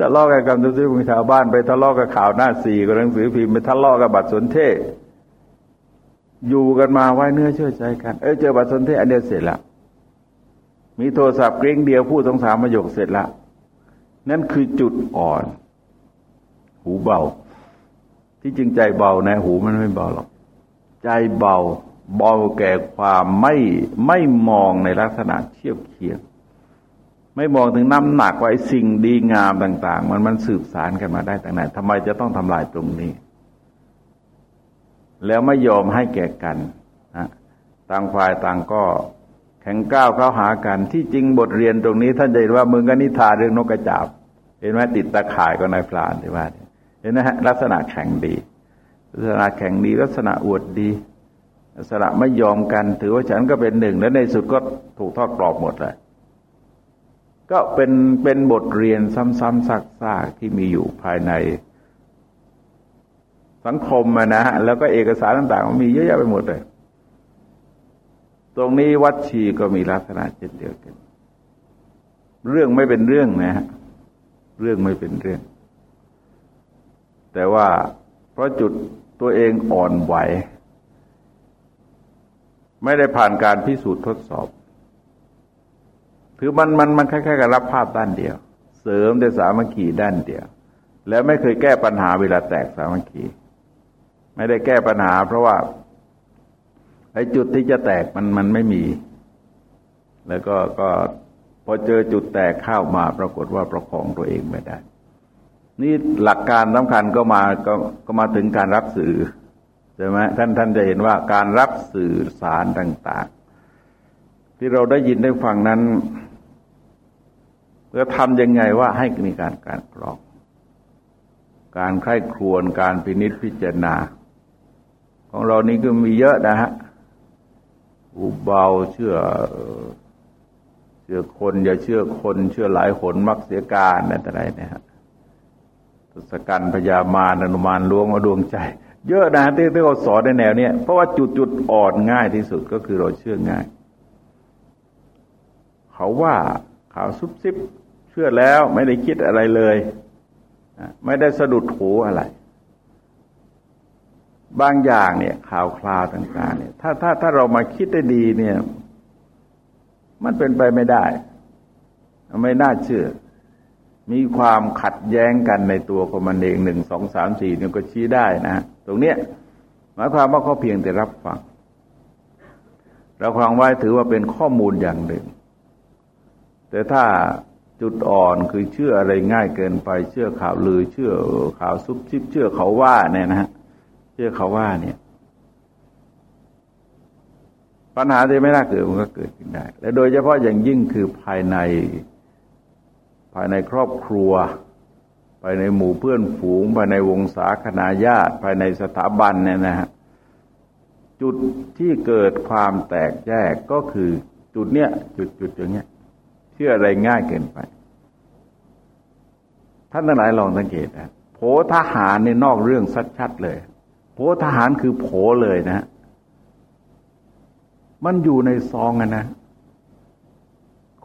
ทะเลาะกับคำซุบซิบของชาวบ้านไปทะเลาะกับข่าวหน้าสี่กับหนังสือพิมพ์ไปทะเลาะกับบัตรสนเทศอยู่กันมาไว้เนื้อเชื่อใจกัน เอ้ยเจอบัตรสนเทศอันเดียวเสร็จละมีโทรศัพท์เกรงเดียวพูดสองสามประโยคเสร็จละนั่นคือจุดอ่อน หูเบา ที่จริงใจเบานะหูมันไม่เบาหรอก ใจเบาเบาแก่ความไม่ไม่มองในลักษณะเทียบเคียง ไม่มองถึงน้ำหนักว่าไอ้สิ่งดีงามต่าง ๆ มันมันสืบสารกันมาได้แต่ไหนทำไมจะต้องทำลายตรงนี้ แล้วไม่ยอมให้แก่กันนะต่างฝ่ายต่างก็แข่งก้าวเข้าหากันที่จริงบทเรียนตรงนี้ท่านจะเห็นว่ามึงก็นิทาเรื่องนกกระจาบ เห็นไหมติดตาข่ายก็นายพลานที่ว่า เห็นไหมฮะลักษณะแข่งดี ลักษณะแข่งดีลักษณะอวดดีลักษณะไม่ยอมกัน ถือว่าฉันก็เป็นหนึ่ง แล้วในสุดก็ถูกทอดกรอบหมดเลยก็เป็นเป็นบทเรียนซ้ำๆซักๆที่มีอยู่ภายในสังคมนะฮะแล้วก็เอกสารต่างๆมันมีเยอะแยะไปหมดเลย ตรงนี้วัดชีก็มีลักษณะเช่นเดียวกัน เรื่องไม่เป็นเรื่องนะฮะเรื่องไม่เป็นเรื่อง แต่ว่าเพราะจุดตัวเองอ่อนไหว ไม่ได้ผ่านการพิสูจน์ทดสอบ คือมันมันมันคล้ายๆกับรับภาพด้านเดียว เสริมแต่สามัคคีด้านเดียว แล้วไม่เคยแก้ปัญหาเวลาแตกสามัคคี ไม่ได้แก้ปัญหา เพราะว่าไอ้จุดที่จะแตกมันมันไม่มี แล้วก็ก็พอเจอจุดแตกเข้ามาปรากฏว่าประคองตัวเองไม่ได้ นี่หลักการสำคัญก็มาก็ก็มาถึงการรับสื่อใช่ไหมท่านท่านจะเห็นว่าการรับสื่อสารต่าง ๆ ที่เราได้ยินได้ฟังนั้นจะทำยังไงว่าให้มีการการกรอง การไข้ครวนการพินิษพิจารณา ของเรานี่ก็มีเยอะนะฮะอุเบาเชื่อเชื่อคน อย่าเชื่อคน เชื่อหลายหนมักเสียการอะไรนะฮะ ทศกัณฐ์พญามารอนุมานล้วงมาดวงใจ เยอะนะที่ที่เขาสอนในแนวเนี้ยเพราะว่าจุดจุดอ่อนง่ายที่สุดก็คือเราเชื่อง่าย เขาว่าข่าวซุบซิบเชื่อแล้วไม่ได้คิดอะไรเลย ไม่ได้สะดุดหูอะไร บางอย่างเนี่ยข่าวคลาวต่างๆเนี่ยถ้าถ้าถ้าเรามาคิดได้ดีเนี่ย มันเป็นไปไม่ได้ ไม่น่าเชื่อ มีความขัดแย้งกันในตัวของมันเองหนึ่งสองสามสี่เนี่ยก็ชี้ได้นะ ตรงเนี้ยหมายความว่าเขาเพียงแต่รับฟังเราฟังไว้ถือว่าเป็นข้อมูลอย่างหนึ่ง แต่ถ้าจุดอ่อนคือเชื่ออะไรง่ายเกินไป เชื่อข่าวลือ เชื่อข่าวซุบซิบ เชื่อเขาว่าเนี่ยนะฮะเชื่อเขาว่าเนี่ย ปัญหาที่ไม่น่าเกิดมันก็เกิดขึ้นได้ และโดยเฉพาะอย่างยิ่งคือภายใน ภายในครอบครัว ภายในหมู่เพื่อนฝูง ภายในวงศาคณาญาติ ภายในสถาบันเนี่ยนะฮะจุดที่เกิดความแตกแยกก็คือจุดเนี้ยจุดจุดอย่างเงี้ยเชื่ออะไรง่ายเกินไป ท่านทั้งหลายลองสังเกตนะโผทหารในนอกเรื่องชัดๆเลยโผทหารคือโผเลยนะ มันอยู่ในซองอะนะ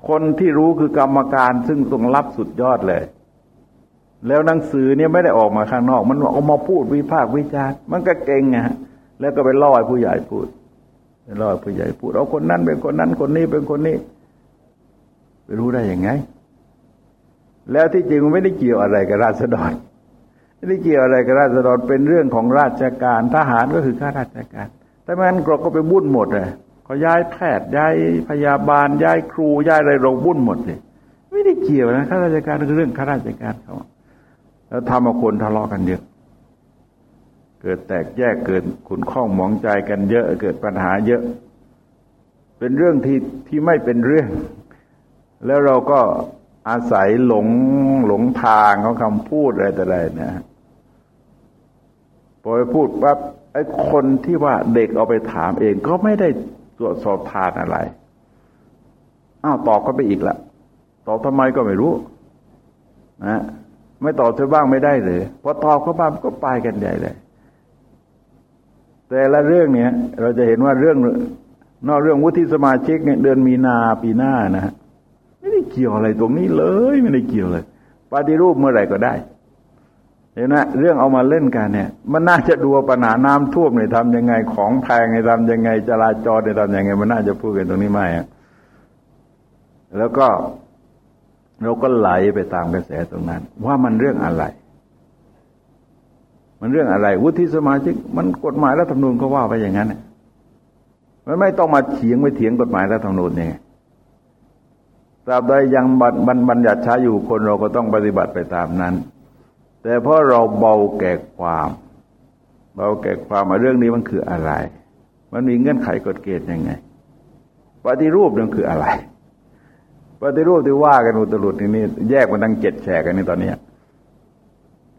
คนที่รู้คือกรรมการซึ่งต้องรับสุดยอดเลย แล้วหนังสือเนี่ยไม่ได้ออกมาข้างนอก มันออกมาพูดวิพากษ์วิจารณ์มันก็เก่งไงแล้วก็ไปล่อยผู้ใหญ่พูดไปล่อยผู้ใหญ่พูดเอาคนนั้นเป็นคนนั้นคนนี้เป็นคนนี้ไปรู้ได้ยังไง แล้วที่จริงมันไม่ได้เกี่ยวอะไรกับราษฎรไม่ได้เกี่ยวอะไรกับราษฎรเป็นเรื่องของราชการ ทหารก็คือข้าราชการแต่มันเราก็ไปบุ่นหมดเลย เขาย้ายแพทย์ย้ายพยาบาลย้ายครูย้ายอะไรเราบุ่นหมดเลยไม่ได้เกี่ยวนะข้าราชการคือเรื่องข้าราชการเขาแล้วทำเอาคนทะเลาะกันเยอะเกิดแตกแยกเกิดขุนข้องหมองใจกันเยอะ เกิดปัญหาเยอะ เป็นเรื่องที่ที่ไม่เป็นเรื่อง แล้วเราก็อาศัยหลงหลงทางเขาคำพูดอะไรแต่ไรนะพอไปพูดปั๊บไอ้คนที่ว่าเด็กเอาไปถามเองก็ไม่ได้ ตรวจสอบทานอะไร อ้าวตอบก็ไปอีกละตอบทำไมก็ไม่รู้นะไม่ตอบเธอบ้างไม่ได้เลยพอตอบเขาบ้างก็ไปกันใหญ่เลย แต่ละเรื่องเนี้ยเราจะเห็นว่าเรื่องนอกเรื่องวุฒิสมาชิกเนี่ยเดือนมีนาปีหน้านะฮะไม่ได้เกี่ยวอะไรตรงนี้เลย ไม่ได้เกี่ยวเลยปฏิรูปเมื่อไหร่ก็ได้ เห็นไหมเรื่องเอามาเล่นกันเนี่ย มันน่าจะดูปัญหาน้ำท่วมเนี่ยทำยังไง ของแพงเนี่ยทำยังไงจราจรเนี่ยทำยังไง มันน่าจะพูดกันตรงนี้ไม่ะแล้วก็เราก็ไหลไปตามกระแสตรงนั้น ว่ามันเรื่องอะไร มันเรื่องอะไร วุฒิสมาชิก มันกฎหมายรัฐธรรมนูญก็ว่าไปอย่างนั้นมันไม่ต้องมาเถียงไม่เถียงกฎหมายรัฐธรรมนูญเนี่ยตราบใดยังบันบัญญัติใช้อยู่คนเราก็ต้องปฏิบัติไปตามนั้น แต่เพราะเราเบาแก่ความ เบาแก่ความมาเรื่องนี้มันคืออะไร มันมีเงื่อนไขกฎเกณฑ์ยังไง ปฏิรูปนั่นคืออะไร ปฏิรูปที่ว่ากันอุตรุดนี่แยกมันตั้งเจ็ดแฉกกันในตอนนี้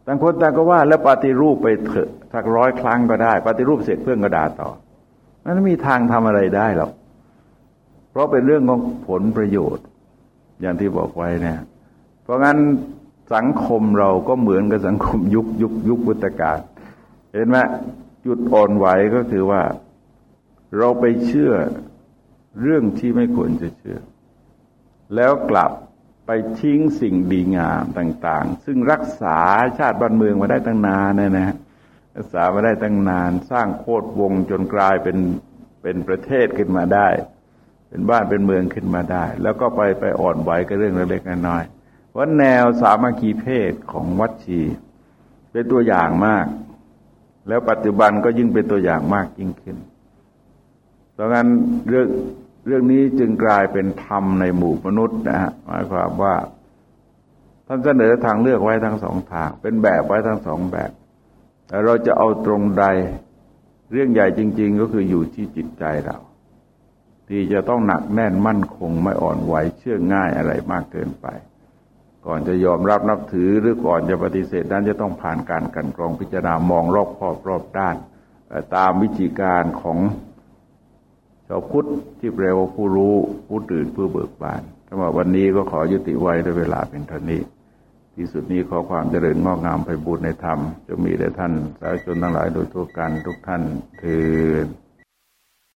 ต่างคนต่างก็ว่า แล้วปฏิรูปไปเถอะสักร้อยครั้งก็ได้ ปฏิรูปเสร็จเพื่อนก็ด่าต่อมันไม่มีทางทำอะไรได้หรอกเพราะเป็นเรื่องของผลประโยชน์ อย่างที่บอกไว้เนี่ย เพราะงั้น สังคมเราก็เหมือนกับสังคมยุคยุคยุคพุทธกาลเห็นไหมจุดอ่อนไหวก็คือว่า เราไปเชื่อเรื่องที่ไม่ควรจะเชื่อ แล้วกลับไปทิ้งสิ่งดีงามต่าง ๆ ซึ่งรักษาชาติบ้านเมืองมาได้ตั้งนานนะนะรักษามาได้ตั้งนาน สร้างโคตรวงจนกลายเป็นเป็นประเทศขึ้นมาได้ เป็นบ้านเป็นเมืองขึ้นมาได้ แล้วก็ไปไปอ่อนไหวกับเรื่องเล็กๆน้อยๆ ว่าแนวสามัคคีเพศของวัดชี เป็นตัวอย่างมาก แล้วปัจจุบันก็ยิ่งเป็นตัวอย่างมากยิ่งขึ้นดังนั้นเรื่องเรื่องนี้จึงกลายเป็นธรรมในหมู่มนุษย์นะฮะหมายความว่าท่านเสนอทางเลือกไว้ทั้งสองทาง เป็นแบบไว้ทั้งสองแบบแต่เราจะเอาตรงใดเรื่องใหญ่จริง ๆ ก็คืออยู่ที่จิตใจเรา ที่จะต้องหนักแน่นมั่นคงไม่อ่อนไหวเชื่อง่ายอะไรมากเกินไป ก่อนจะยอมรับนับถือหรือก่อนจะปฏิเสธนั้นจะต้องผ่านการกันกรองพิจารณามองรอบครอบรอบด้าน ตามวิธีการของชาวพุทธที่แปลว่าผู้รู้ผู้ตื่นผู้เบิกบานสำหรับวันนี้ก็ขอยุติไว้ด้วยเวลาเป็นเท่านี้ที่สุดนี้ขอความเจริญงอกงามไปบูรณนธรรมจะมีแด่ท่านสาธุชนทั้งหลายโดยทั่วกันทุกท่านเถิด